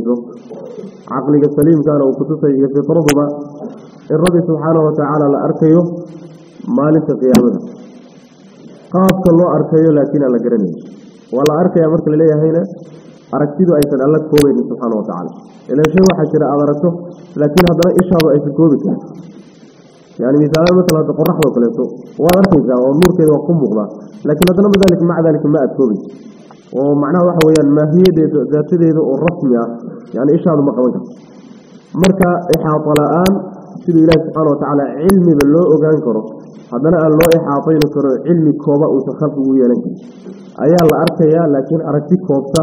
عقل السليم كان وخصوصي في طرقه الرضي سبحانه وتعالى لا أركيه. ما لسه قيامه قاف الله أركيه لكن لا جرني ولا أركيه أمرك ليه هنا. Aragtidu aysan alla koobaynin subxaana watacaala ilan shay waxaa jira aad aragto laakiin haddana ishaadu aysan koobi karin yani misaala maala hadda qoraxdoo kaleeto waad arkaysaa oo nuurkeeda waa ku muuqdaa laakiin haddana madalik maca dalika ma aad koobaysa oo macnaha waxa weyaan maahiyadeeda daatadeeda oo rasmi ah yani ishaadu ma qaban karto marka ixaata la-aan siduu ilaahi subxaana watacaala cilmiba loo ogaan karo haddana aan loo ixaatayni karo cilmi kooba uusan khalqigu yeelan karin ayaa la arkayaa laakiin aragti koobta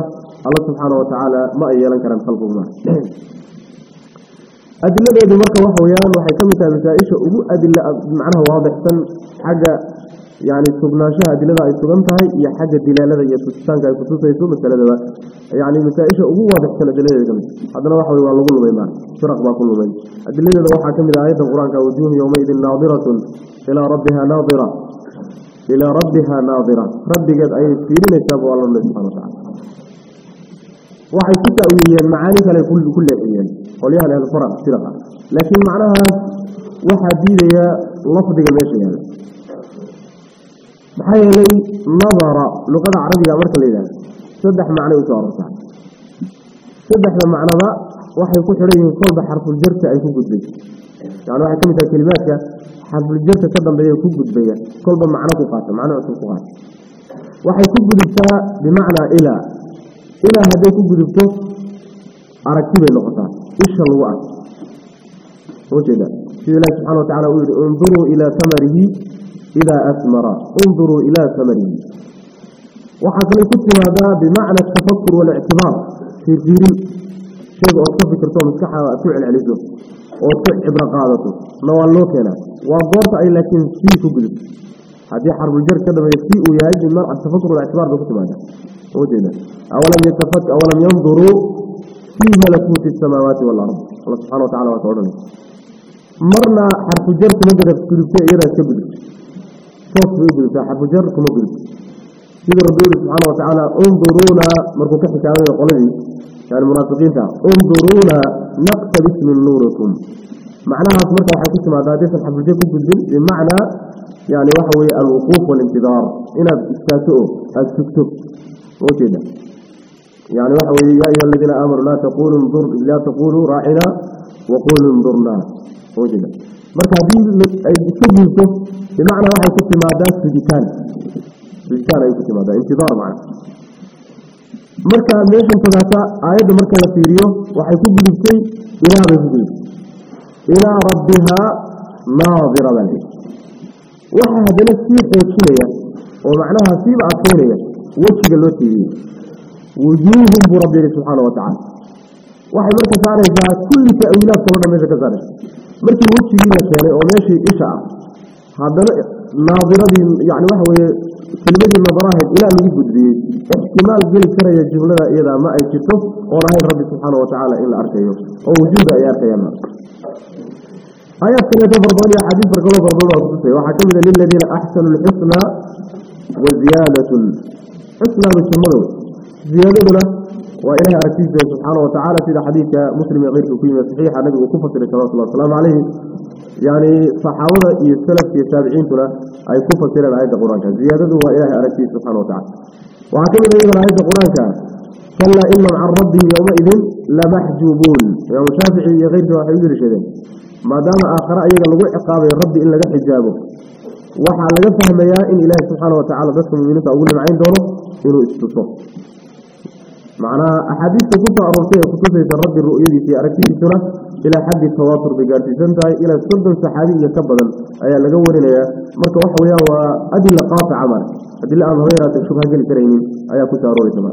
الله سبحانه وتعالى ما يلان كان خلقه ما. أدلة هذه مرة وحويان وحيتم تلزائشة أبو أدلة معناها واضح سن حاجة يعني سبناشها أدلة هذه سبنتها هي حاجة دلالة هي تستانك هي خصوصة هي سوم مثل هذا يعني مثائشة أبو واضح سن أدلة هذا نوح ويوان لقل ما يمان شرق ما كل ما يمان أدلة هذا وحا كم إذا آيات القرآن كوجوه يومئذ ناظرة إلى ربها ناظرة. إلى ربها ناظرة. ربي قد أي سيرين يتابع الله سبحانه وتعالى. وحي كتا أميان معاني كلا كل كل أميان قوليها لها الفرق سرقة لكن معناها وحديد هي لفظ جميشي يعني. هذا بحي لي نظر لغة عربية أمرك الليلة سدح معنى وشعر صح صدح لمعنى ذا وحي كتري من صلب حرف الجرس أي فوق يعني واحد كمية الكلمات حرف الجرس تبدأ بيه فوق الدبية صلب معنى فقاته معنى وحي كتري بمعنى إلى. إلا هذا كجربته أركب النقطة. إيش الوقت وجد في الله سبحانه وتعالى انظروا إلى ثمره إذا أثمر. انظروا إلى ثمره. وحصل كتب هذا بمعنى التفكر والاعتبار. في الجريء شيء أصف كرتوه مسكحة وأسوع العليزه وأسوع إبرقاته نوال لوكينا وأضرط أي لكن فيه تقلب هذه حرب الجر كذا يسيء ويهجم المرأة التفكر والاعتبار بكتب هذا وجدنا أولم يتفكر أولم ينظروا في ملكوت السماوات والأرض. الله سبحانه وتعالى وتعالى. مرنا حرف الجر كما قلت كلبتها إيرا كبدا صوت إبلتها حرف الجر كما قلت. سيد ربي سبحانه وتعالى انظرونا. مركو كحي كامل القلبي يعني مناسبين تا انظرونا نقتل من نوركم. معناها سمرتها حكيت ما ذا. ديسا حرف الجر كبدا بمعنى يعني وحوى الوقوف والانتظار. إلى استاتؤ السكتب وجد يعني وحوى يا أيها الذين آمروا لا تقولوا انظر لا تقولوا راعنا وقولوا انظرنا. وجد ما تبين السكتب بمعنى وهو كتب ما داس في جتان في جتان أي كتب ماذا؟ انتظار معنا. مركا ليش انتظرت آيات مركا لفيريو وحي كتب بلسي إلى ربها إلى ربها ناظر بلسي وحاد لسي قوتينيا ومعناها سيب عطينيا وشي قلوتي بي وجيوهم بربيه سبحانه وتعالى. واحد مركة ساره جاء كل تأويلات صورنا ميزك ساره مركة وشي بينا كاري وميشي إشاء. هذا ناظرة يعني واحد وي كلمات المظاهر إلى اللي بدري احتمال جل كرا يجيب لنا إذا ما أجتوف وراه الرب سبحانه وتعالى إلى أرجعه أو وجود أي أرجعه آيات كلها فرضانية حديث فرقلوا فرضانية وقصصية وحكمنا للذين أحسنوا الحسنى وزيادة حسنة وشمنوا زيادة له وإلهي أكيد سبحانه وتعالى في الحديث مسلم يغير فيه صحيح النبي وكفة لكرة الله وسلم عليه. يعني صحاونا يسلف في السابعين كلها أي كفة كلها لآية القرآن. زيادة هو إلهي أكيد سبحانه وتعالى. وحكمنا إذا لآية القرآن كلا إما عن ربهم يومئذ لمحجوبون. يعني يوم شافعي يغير فيه ما دام آخر أيق لغو عقاب ربي إلا جح جابه وحال جفه يا إن إله سبحانه وتعالى بس من أول معين دوره إنه استطاع معنا أحاديث كتب أرسلها كتب ربي الرؤية في أركيه سنة إلى حد التواصل بجانب سنتا إلى سند سحابي يكبر أي لجور لي مرت وحوليا وأدي لقاط عمر أدي الآن غير تشوفها جل كريم أي كتب أرسلها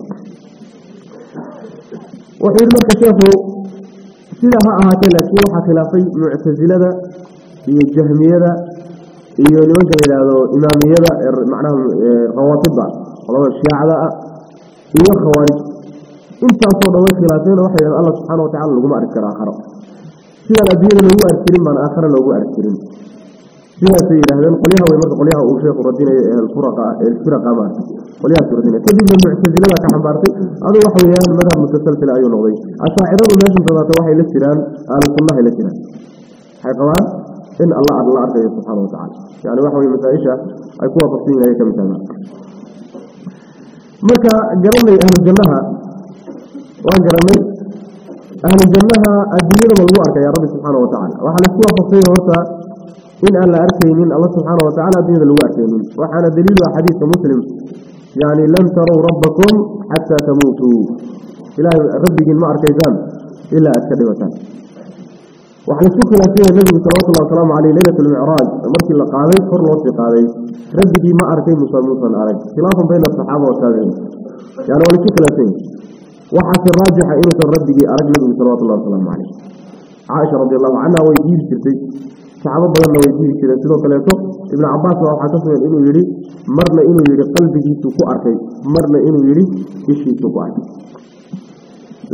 وحيد ما كشفه sidaa ha ahaatee laakiin waxaa khilaafay muctasilada iyo jahmiyada iyo nimanka la yidhaahdo imaamiyada macnaha rawaatibda qolada shiicada ah iyo khawaarij intaasoo dhan way khilaafeen waxay yidhahdeen allah subxaana watacala laguma arki karo aakharo sidaan adduunyada loogu arki jirin baan aakhare loogu arki فيها سيئة هذين قليها ويمرد قليها وشيخ الردين الفرقة الفرقة ما قليها الردين تجد من المعتزلة كحن بارتي هذا وحو يهان المذهب متسلسل في الأيون وضي أساعدان الناشم صلاة وحي الاستران أهل صلى الله لكنا حيقوان إن الله عز الله عزيز سبحانه وتعالى. يعني وحو يمتائشة أكوها فصلين عليك مثلا. ملكا قرر لي أهل الجنة. وقرر لي أهل الجنة الدنيا ملوعك يا ربي سبحانه وتعالى. وحل أكوها فصلين ورثة in aan la arkaynin alla subxaana watacala addunyada lagu arkaynin waxaana daliilu ah muslim yani lan tarow rabbakum xataa tamuutuu ilahay rabbigiin ma arkaysaan ilaa aad ka dhibataan waxaa la isku khilaafsanya nebigu salawatullahi wasalaamu caleyh leylat almicraaj markii la qaaday kor loo sii qaaday rabbigii ma arkay musa muusan arag khilaafan bayna asaxaaba wataabiciin yani waa la isku khilaafsanya waxaase raajixa inuusan rabbigii arag nebigu salawatullahi wasalaamu caleyh caaisha radi allahu canha way diiri jirtay صعب بدل ما يجي كذا تلو ثلاثة ابن عباس لو حاسس إنه يري مرنا إنه يري قلبي توقف أركي مرنا إنه يري إشي توقف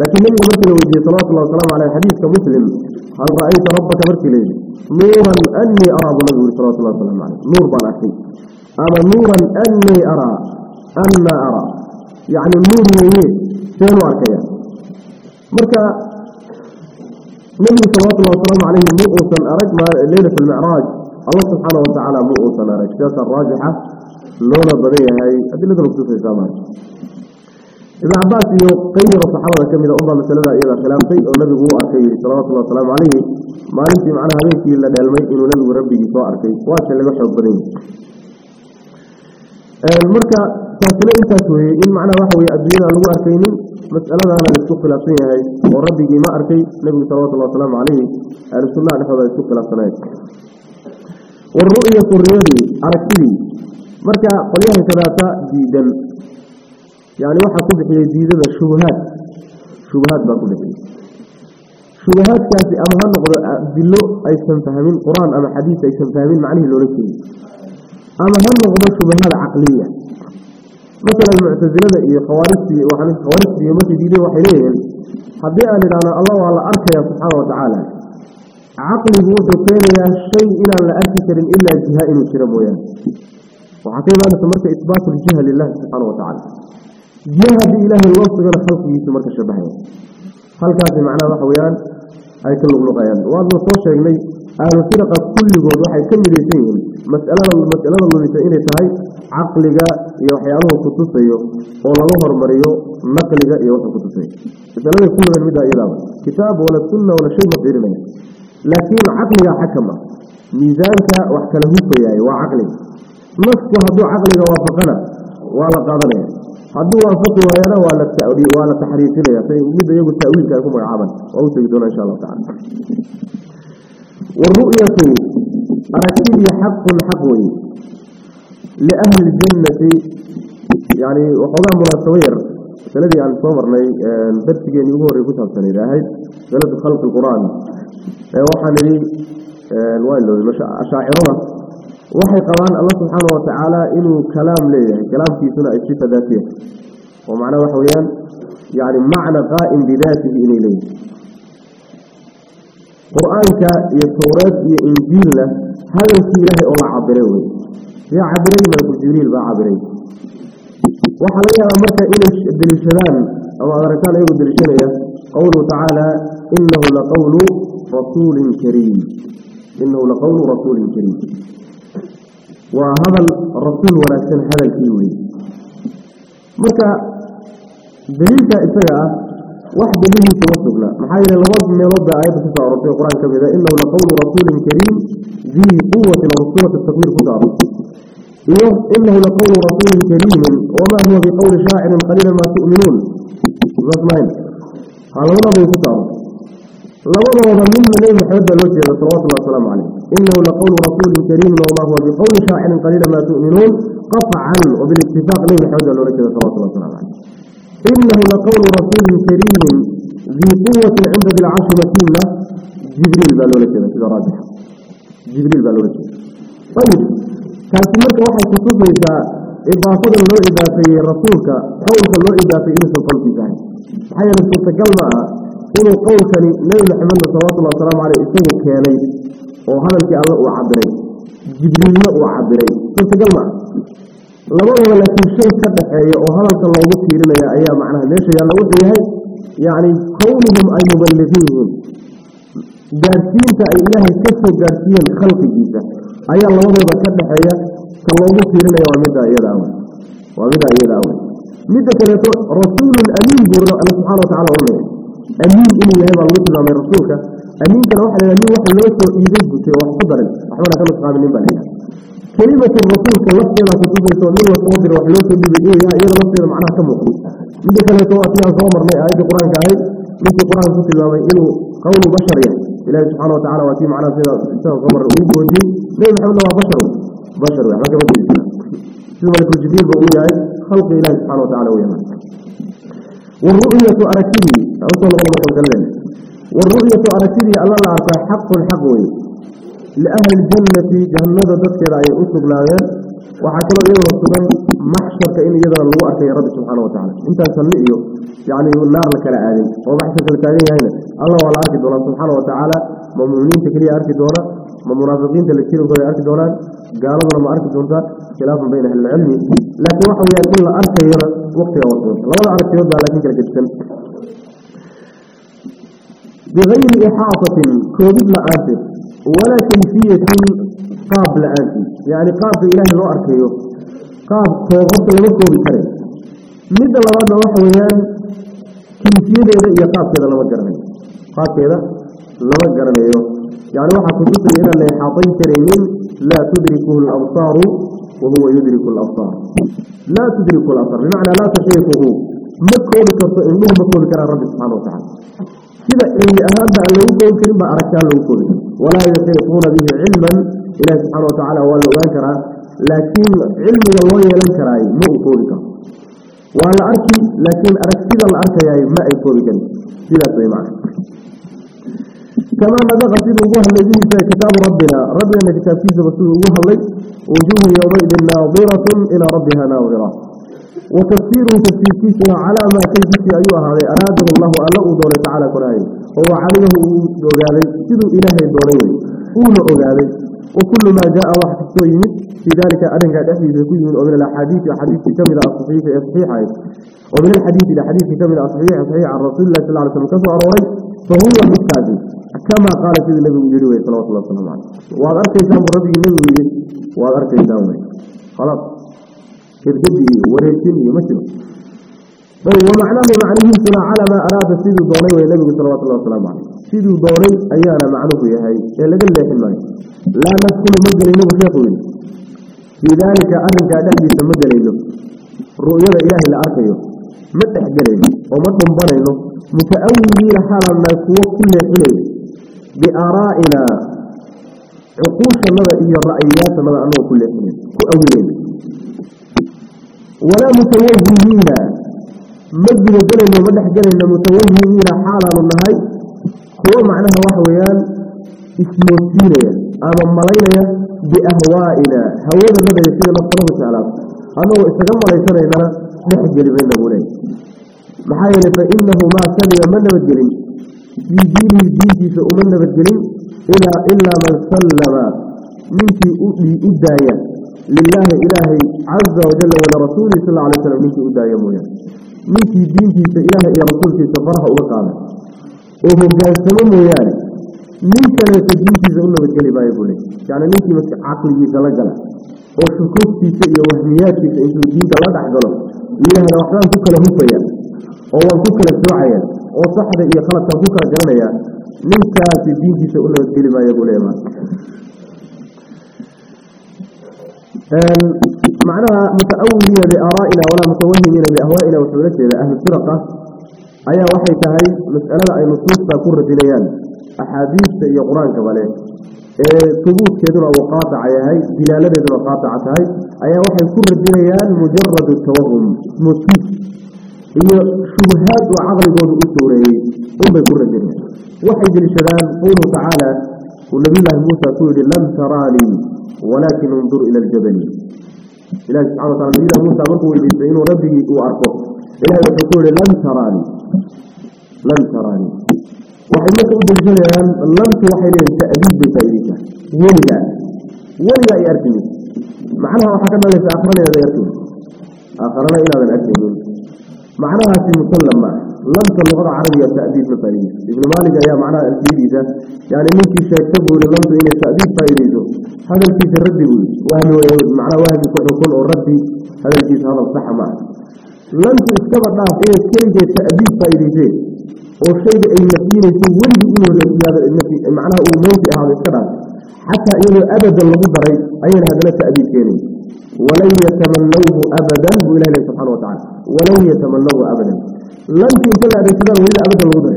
لكن من يمثل وجه صلاة الله وسلامه على حديث مسلم هل رأيت ربك مرتلي نورا أني أرى من يقول صلاة الله وسلامه عليه نور بالأخي أما نورا أني أرى أنا أرى يعني النور هو إيه؟ شنو أركيا؟ مركا النبي صلى الله وسلم عليه مؤوسا أرج ما ليلة المعراج. الله سبحانه وتعالى مؤوسا أرج. جاءت الراجحة؟ لولا بريا هاي. أدلة ربطوثة زمان إذا عباس يقير الصحابة كم إذا أمضى مثلنا إذا خلام سيء ونبي هو أركي صلى الله وسلم عليه. ما نبي معنا هذيك إلا دالميك إنه نبي ربي يطوى أركي. واشا اللي بحب المركة تأكل أنت توي إن معنا وحوي أدينا لو أركين مسألة أنا السوق الأصلي هاي وربي ما أركي نبي صلى الله وسلم عليه رسول الله لهذا السوق الأصلي والرؤية الرياضي أركي مركة قليلة ثلاثة جدا يعني واحد كل حي جديد الشبهات شبهات ما كل حي شبهات كانت أمهن بلو أي سنفهمين قرآن أم حديث أي سنفهمين معنيه لوركين أما هم نغضش بها العقلية مثلا المعتزلة إيه وحالي وحنس قوارثي يمتي ديدي وحليه حبيئة لدعنا الله على أركا يا سبحانه وتعالى. عقل بوضع ثانية شيء إلا لأكثر إلا الجهاء من شرب شربويا وحكيب هذا ثمرك إثبات الجهة لله سبحانه وتعالى. جهة إله الوصف غير خلقه ثمرك شبهه خلق هذا معنى رحويان أي كل لغيان يعني. وهذا نصوش علمي أهل فرق كل كله واحد كم يسين مسألة مسألة اللي يسين هي عقل جاء يحيانه كتوسيو والله مريو نقل جاء يوحى كتوسيو مسألة كله من مدى كتاب ولا سنة ولا شيء مبيرني لكن عقل جاء حكمة. ميزانك وحكله فيها وعقل نصف هذا عقل وافقنا. ولا قادرين هذا وافقه وينا ولا تأوي ولا تحريف لي. يسين مدى يقول تأويل كلكم عابد أو تجدون إن شاء الله تعالى. والرؤية أرتي حق حقوي لأهل الجنة يعني وحضاء مرسوير سندي عن صور لي نبتج نيوهوري كتب سنة هاي ثلاثة خلق القرآن. آه، واحد لي آه، الوالد مش أشاعرها. وحي قوان الله سبحانه وتعالى إنه كلام ليه يعني كلام في سنة الشفة ذاتية. ومعنى وحويان يعني معنى قائم بذاته إني قرآنك يتورد إنجيل له هل يمكن له أولا عبره يا عبري ما المجرين بقى عبره. وحاليا أمرك إلى الدرشان أو أغركان أيضا الدرشان قوله تعالى إنه لقول رسول كريم. إنه لقول رسول كريم. وهذا الرسول ولكن هذا الكريم مركا دليل فإسراء وحد منهم توصف له محايلة لغض من يرد آيات السلسة العربية القرآن كبيرة إنه لقول رسول كريم ذي قوة ورسولة التطمير كتاب إنه لقول رسول كريم وما هو بقول شاعر قليلا ما تؤمنون. بس ما إنه على هنا بيكتاب لغض وظنين منهم حد الوجه للصلاة والسلام عليه. إنه لقول رسول كريم وما هو بقول شاعر قليلا ما تؤمنون. قطعا وبالاتفاق ليه حد الوجه للصلاة والسلام عليه. إنه لقول رسول كريم ذي قوة عند بالعشر وكيلة جبريل بالولة كذا كذا راجح جبريل بالولة طيب كالتمرك واحد كتب ليسا إباطل النوع إذا في رسولك حولك النوع إذا في إنس القلب الثاني حيث نسلت قلبا إنه قولك نبي محمد صلى الله عليه وسلم عليه إسمه كياني. وهذا الكي الله. أعبرين جبريل ما أعبرين نسلت قلبا لو ولا تنسون صدق أيه أهل الله وكثير لا يا معنا ليش يا لو تيجي يعني كونهم أي مبلغين جارتين كإله كثر جارتين خلق جدا أي الله ولا بكرنا حياة الله وكثير لا يا ميدا يا داون وميدا يا داون ميدا كنت رسول أمين جرا أن سبحانه وتعالى أمين أمين إني هذا الله من رسولك أمين كان واحد أمين واحد لا يسوي يجذب شيء واحد قدر أحمد كان مصاب كلمة الرسول صلى الله عليه وسلم تقول تقول الله قادر وحلو سبب إيه؟ يا إيه الله قادر معناه كم قول مثل كلا تقول أتي أزامر لي أي القرآن كهاي مثل القرآن سوت الله إنه قول بشر يعني. إله سبحانه وتعالى وأتي معنا زي أزامر ويد ودي ليه محمد الله بشر. بشر يعني ما كم قول شو مالك الجبير بقول يا خلق إله سبحانه وتعالى ويا والرؤية أركبي أقول الله قلنا والرؤية أركبي الله لا حق الحق لأهل الجنة جهنم تذكر أي أسلوب لا وحكرا إذا السبن محشر كإن يذر الله يا رب سبحانه وتعالى. أنت سمئيه يعني النار لك العالم ومحشر الكارين هنا الله ولا أركد سبحانه وتعالى. مؤمنين تكلي أركد دونا منافقين تلكيروا كلي أركد دونا قالوا لما أركد دونا خلاف بين أهل العلم. لكن إلا أركى يرى وقت يوصل لا أركى يرى لكن كلا جدا. بغير إحاطة كوبيد لآسف ولا كيفية قاب لآسف يعني قاب إله لو أركيه قاب كوبيد لمكو بكري. مدى لبعضنا وحويان كيفية إذا إيا قاب كذا لما جرمي قاب كذا لما جرمي يعني واحد خصوص إلى اللي حاطين كريمين لا تدركه الأبصار وهو يدرك الأبصار. لا تدرك الأبصار. بمعنى لا تحيطه مكو بكرة إنه مكو بكرة رب سبحانه وتعالى. كذا أهم أن يقول كلمة أركان لو يقول ولا يحيطون به علما إلى سبحانه وتعالى ولا وانكرا لكن علم الله ينكرا ما يقولك ولا أركي لكن أركي الأركي ما يقولك كذا سيما كما نبغى في الوجوه الذين في كتاب ربنا. ربنا كتاب فيه رسول الله وجوه يومئذ ناظرة إلى ربها ناظرة. وتفسيره تفسير كيسها على ما في أيها هذا أراد الله ألا أدور تعالى كراهي هو عليه أغالي كذو إلهي دوري قول أغالي وكل ما جاء واحد السويمت في ذلك قد أحدث كل من ومن الحديث وحديث كامل الصحيح الصحيحة ومن الحديث إلى حديث كامل الصحيح صحيح عن رسول الله صلى الله عليه وسلم. كفر أروري فهو بالتالي كما قال سيد النبي يجري صلى الله عليه وسلم. وهذا سام ربي النبي وهذا أركي سام خلاص. كالجدي وريتني مثله طيب ومعناه معنيه سنا على ما أراد سيد الدوري والنبي صلى الله عليه وسلم. سيد الدوري أيانا معنوه يا هاي. إلا قل لي حلماني لا ندخل مجل إنه شيخوين في ذلك أنك أدهدي سمجل إنه. رؤية إله الأركيه مدح جليل ومدن بنينه متأولين حالا ما يكون كل حلي بآرائنا. عقوش ماذا إيا الرأيات ماذا أنه كل حلي متأولين ولا متوجهين. مجد جلن ومدح جلن متوجهين حالا من هاي. هو معنى وحويان إسموتين. أما ملينا بأهوائنا. هوانا ماذا يسير مطلوب تعالى أما هو استقام الله يسير إذا نحج لبين أبوني محايلة فإنه ما سلم من نبجلين في دين الجيد فأمن نبجلين إلا, إلا من سلم. منك لإدايا lilaahi ilaahay caza wajala walirasuulihi sal alay slam ninkii u daaya mooyaane ninkii diintiisa ilaahay iyo rasuulkiisa faraha uga qaada oo hogaansamo mooyaane nin kaleeto diintiisa u nabadgeli maayo buu leey yani ninkii caqligiisa la gala oo shukuuftiisa iyo wahmiyaadkiisa intuu diinta la dhex galo yidhaahda waxbaan ku kala hufaya oo waan ku kala soocaya oo saxda iyo khaladkaan ku kala garanaya ninkaasi diintiisa u nabadgeli maayo buu leey معناها متأولين هنا بآرائنا ولا متوهمين هنا بأهوائنا وسببتنا أهل السرقة أي وحي تهي مسألة أي نصوص تكر بليان أحاديث هي قرآن كبالي. أه، ثبوت كدر وقاطع هاي دلالة كدر وقاطع هاي. أي وحي كر بليان مجرد التوهم نصوص هي شبهات وعقل قول أسوري هم بكر بليان وحي للشباب قوله تعالى والنبي الله موسى تقول لم تراني ولكن انظر إلى الجبل. إلى سبحانه وتعالى النبي الله موسى مقول بالزين ربه وعرفه إلى أن لم تراني. لم تراني. وحينك أبو الجنان لم توحينين تأذيب بسيرك. ولى ولها يرتمي معناها وحكما ليس آخرنا إذا يرتمي آخرنا إلى من أكلمون معناها في مسلم معه لم تلغة عربية تأديب لفايريز ابن مالك هي معنى الفيريزة يعني ممكن شاكتبه للمضة إلى تأديب فايريزة هذا الكيس الردي بولي معنى واحد يقول كل ردي هذا الكيس هذا الصحة معنى لم تتكبر لها إلى كيسة تأديب فايريزة والشيء إن نفين يتوري إنه لأسلاب النفين معنى أمومتها على الكرام حتى إنه أبدا لغة بريد أين هذا التأديب تأديب ولن يتمنوه أبدا وإلى الله سبحانه وتعالى. ولن يتمنوه أبدا. لن تنسل هذا الكتاب الا أبدا الغدر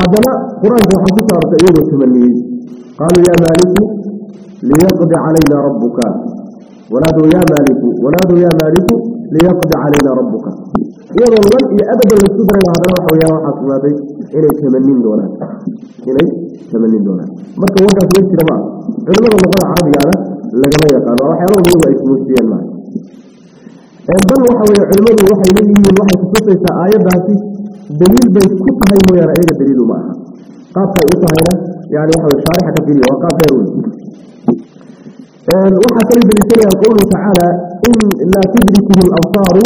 هذا لا قرآن هو حسوس على رسائيه قالوا يا مالك ليقضي علينا ربك. ونادوا يا مالك ونادوا يا مالك ليقضي علينا ربك يا يرون إلى ابد المستدر هذا ما هو يا حسابي إلى 80 دولار إلى 80 دولار ما هو ده في كده بقى انما لو مقر عربي انا لغنا يا كانوا راح يروحوا يقولوا إيش مستي ما ان بل هو علم الروح اللي من روح تفسيرها إيه بس دليل بيكون هاي مو يا رايك دليل ما قاطع يعني هو شارح كبير وقاطع آه، وحسب الرسالة يقول تعالى إن لا تدركه الأبصار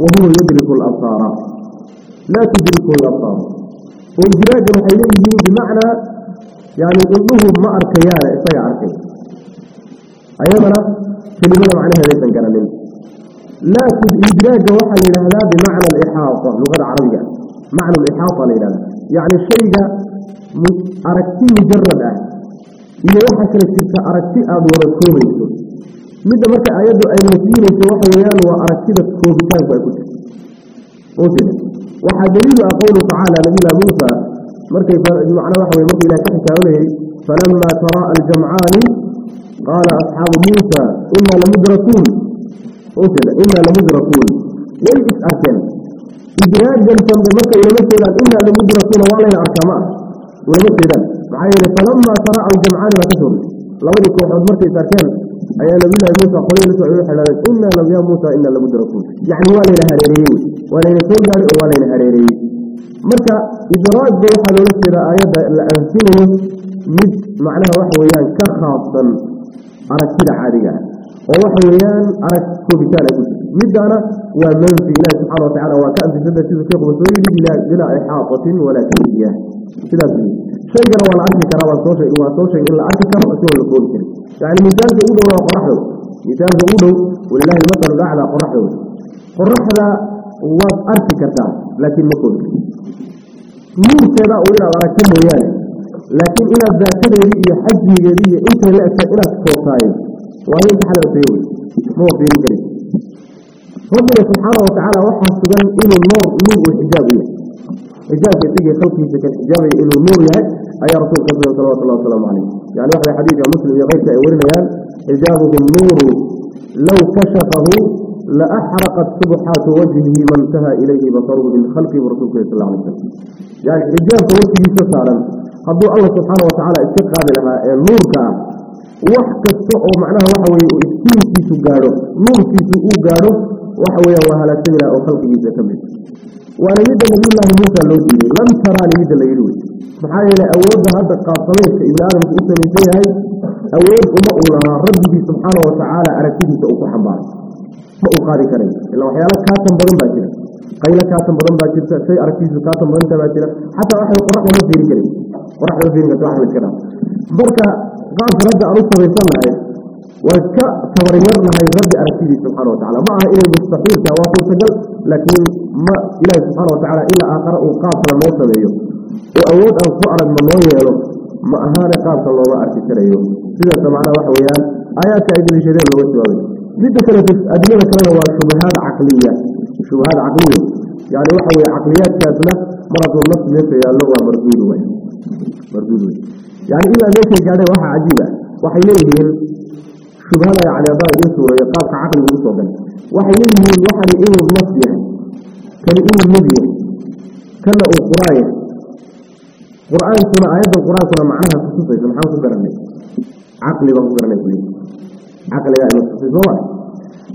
وهو يدرك الأبصار. لا تدركه الأبصار. وإجراج الحيليه بمعنى يعني إنه معركة يا إصايا عركة أيامنا أيوة كلمة معناها ليس نقرأ لا تدرك وحيلها لا بمعنى الإحاطة لغة العربية. معنى الإحاطة لإلهة يعني الشيء مؤركتين جرد أهل iyo waxaa kala jirta aragti aada wada koobayso midda marka aayaddu ay nasiinayso waxa weeyaan waa aragtida koobitaanku ay ku jirto ujeeda waxaa daliilu ah qowluhu tacaala nabilah muusa markay macna waxa wey markuu ilah ka xikaayoonayay falamaa taraa aljamcaani qaala asxaabu muusa inaa lamudrakuun ujeeda inaa lamudrakuun way is arkeen idraajan dambe marka ulama jeedaan inaa lamudrakuuna waa layna arkaa ma ah ulama jeedaan عين فلما ترى الجمعان ما لو انك هو حضرت إساكين أي أن الله موسى قليل سعيد حلالك إنا لو يا موسى إنا لمدركون يعني ولين هريريين ولين سلجر ولين هريري مركا ادراج رأيت بروحة للسراء آيات الأنسين مثل معناها وحويا كخاصا. على كل حالي يعني. ووحيان أرك كوفي كان أقول مدى أنا ومن في إله سبحانه وتعالى وكأن في سبب سيد الشيخ والسوري بلا, بلا إحاطة ولا كمية كده أقول شيء جرى ولا أنت كرى ولا صوشي ولا صوشي إلا أنت كرى أسوه لكل يعني مثال تقوله ولا قرحه مثال تقوله ولله المطر لا على قرحه قرحه لا وأنت كرتا لكن مكون مين سيدا أولي على ركم ويالي لكن إلا ذاتي لي حجي لي إنت لأسك إلا تفوصائي وهي محل الطيور مو في الجري ربنا سبحانه وتعالى وحى سجان إلى النور نور الحجاب الحجاب يتيجي خلفه سكة الحجاب إلى النور يا أي رسول الله صلى الله عليه وسلم. عليه يعني واحد حديث يا مسلم يا غير سائورنا يا حجابه النور لو كشفه لأحرقت سبحات وجهه من انتهى إليه بصره من خلق ورسول الله صلى الله عليه وسلم. يعني الحجاب توجه سسارا حضو الله سبحانه وتعالى اتقى بلها النور كان وقت الصعو معناها وحوي وإكتين فيسو قارو نور فيسو أو وحوي الله على سيلا أو خلقه إذا كمل. وعلى يد نبي الله موسى اللوزي لم ترى ليد ليلوي سبحان الله أولد هذا القاصرين كإذا آدم تقول من شيئا أولد أم أولها ربي سبحانه وتعالى على كيف سأقو حمار فأقاري كريم. إلا وحيانا كاتم برمبا كريم قيل كاتم برمبا كريم شيء أركيز كاتم برمبا كريم حتى راح يقرأ ومثير كريم. وراح يقرأ ومثير كريم. بركة قاعد رجع رصة رسالة وكا تورير لها يرد أرسيدي سبحانه وتعالى. معها إلى المستقيم كواطو سجل لكن ما إلى سبحانه وتعالى إلى آخر أوقات للموت بيه وأود أن سؤر المنوية له ما أهانا قال صلى الله عليه وسلم. سيدة معنا وحويان. آيات عيد الشريف الوجه والي ندى ثلاثة أدينة كلها هو شبهات عقلية. شبهات عقلية. يعني واحد عقليات كاسلة مرض النفس يسيا اللغة مردود وين؟ مردود وين؟ يعني إلا ذلك كان واحد عجيبا وحيلين شبهنا يعني على ضرع يسوع يقاطع عقل وصوبا وحيلين واحد إيه النفس يعني. كان إيه النبي. كما أخواي قرآن. سنة آيات القرآن سنة معانا في السفر سمحان سبرا عقلي وقبرا عقلي يعني عقلي وقبرا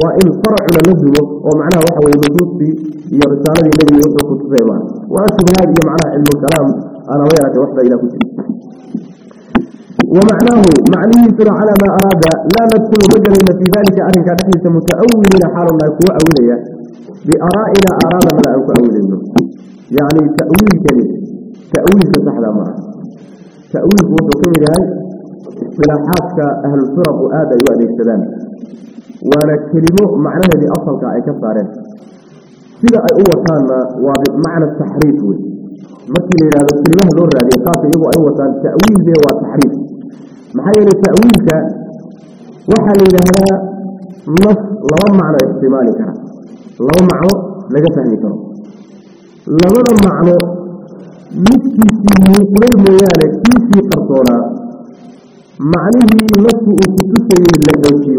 وإن فرع لنزله ومعناه وحوى وجود في رسالة النبي يوسف الصيبان وأشهد هذه معناها علم الكلام أنا وياك وحدة إلى كتب ومعناه معنيه ترى على ما أراد لا ندخل بجل إن في ذلك أنك نحن متأول إلى حال الله يكون أولية بآرائنا إلى أراء ما لا يكون يعني تأويل كبير تأويل فتح لا مرة تأويل فتح لا مرة بلا حاسك أهل الصرف وآدى يؤدي السلام. وأنا كلمة معناها بأصل كأي كفارين سيدا أي أوة كان ومعنى التحريف مثل هذا الكلمة دور هذه خاصة يبقى أي وطن تأويل ذي وتحريف محايا لتأويلك وحل لها نص لو معنى احتمال كرا لو معنى لقى فهمي كرا لو معنى مثل في مقرر ميانا كيسي قرطونا معنيه نص أكتسي لحوكيو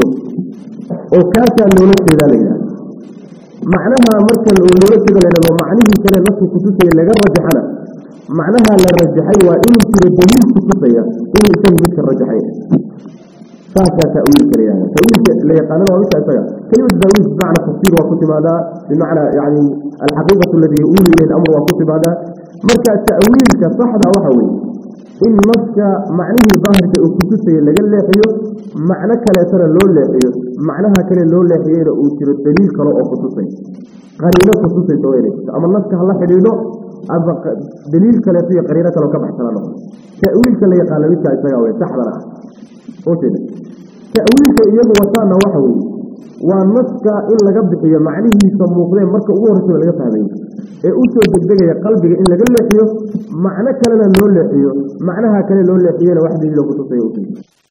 وكاسا لونك ذلك. معناها مركز لونك ذلك ومعنيه كان نص أكتسي لقى رجحنا. معناها لا رجحي وإن ترى دليل كتسي إن كان ذلك الرجحي فهذا تأويل كريانا تأويل اللي يقالنا ومش أسيا كلمة تأويل بمعنى تفسير وكتب هذا بمعنى يعني الحقيقة الذي يقول إليه الأمر وكتب هذا. مركز التأويل كصحة وحوي. إن نفسك معنيه ظاهر كتسي اللي قال لحيه معنى كلا ترى اللون لحيه معناها كلا اللون لحيه وترى الدليل كلا أو كتسي قرينة كتسي تويري أما النفسك الله حديده أبقى دليل كلا فيه قرينة كلا كبحث لنا تأويل كلا يقال لك إساقاوي سحضر وكذا تأويلك إياه وطانا وحوي. ونسك إن لقبض إياه معنيه يسموقلين مركا أوه رسول لقى فهمين إيه أوسو دقدقة قلبك إن لقى لحيه معنى كلا لون لحيه معناها كلا لون لحيه لوحده لو كنت سيوتي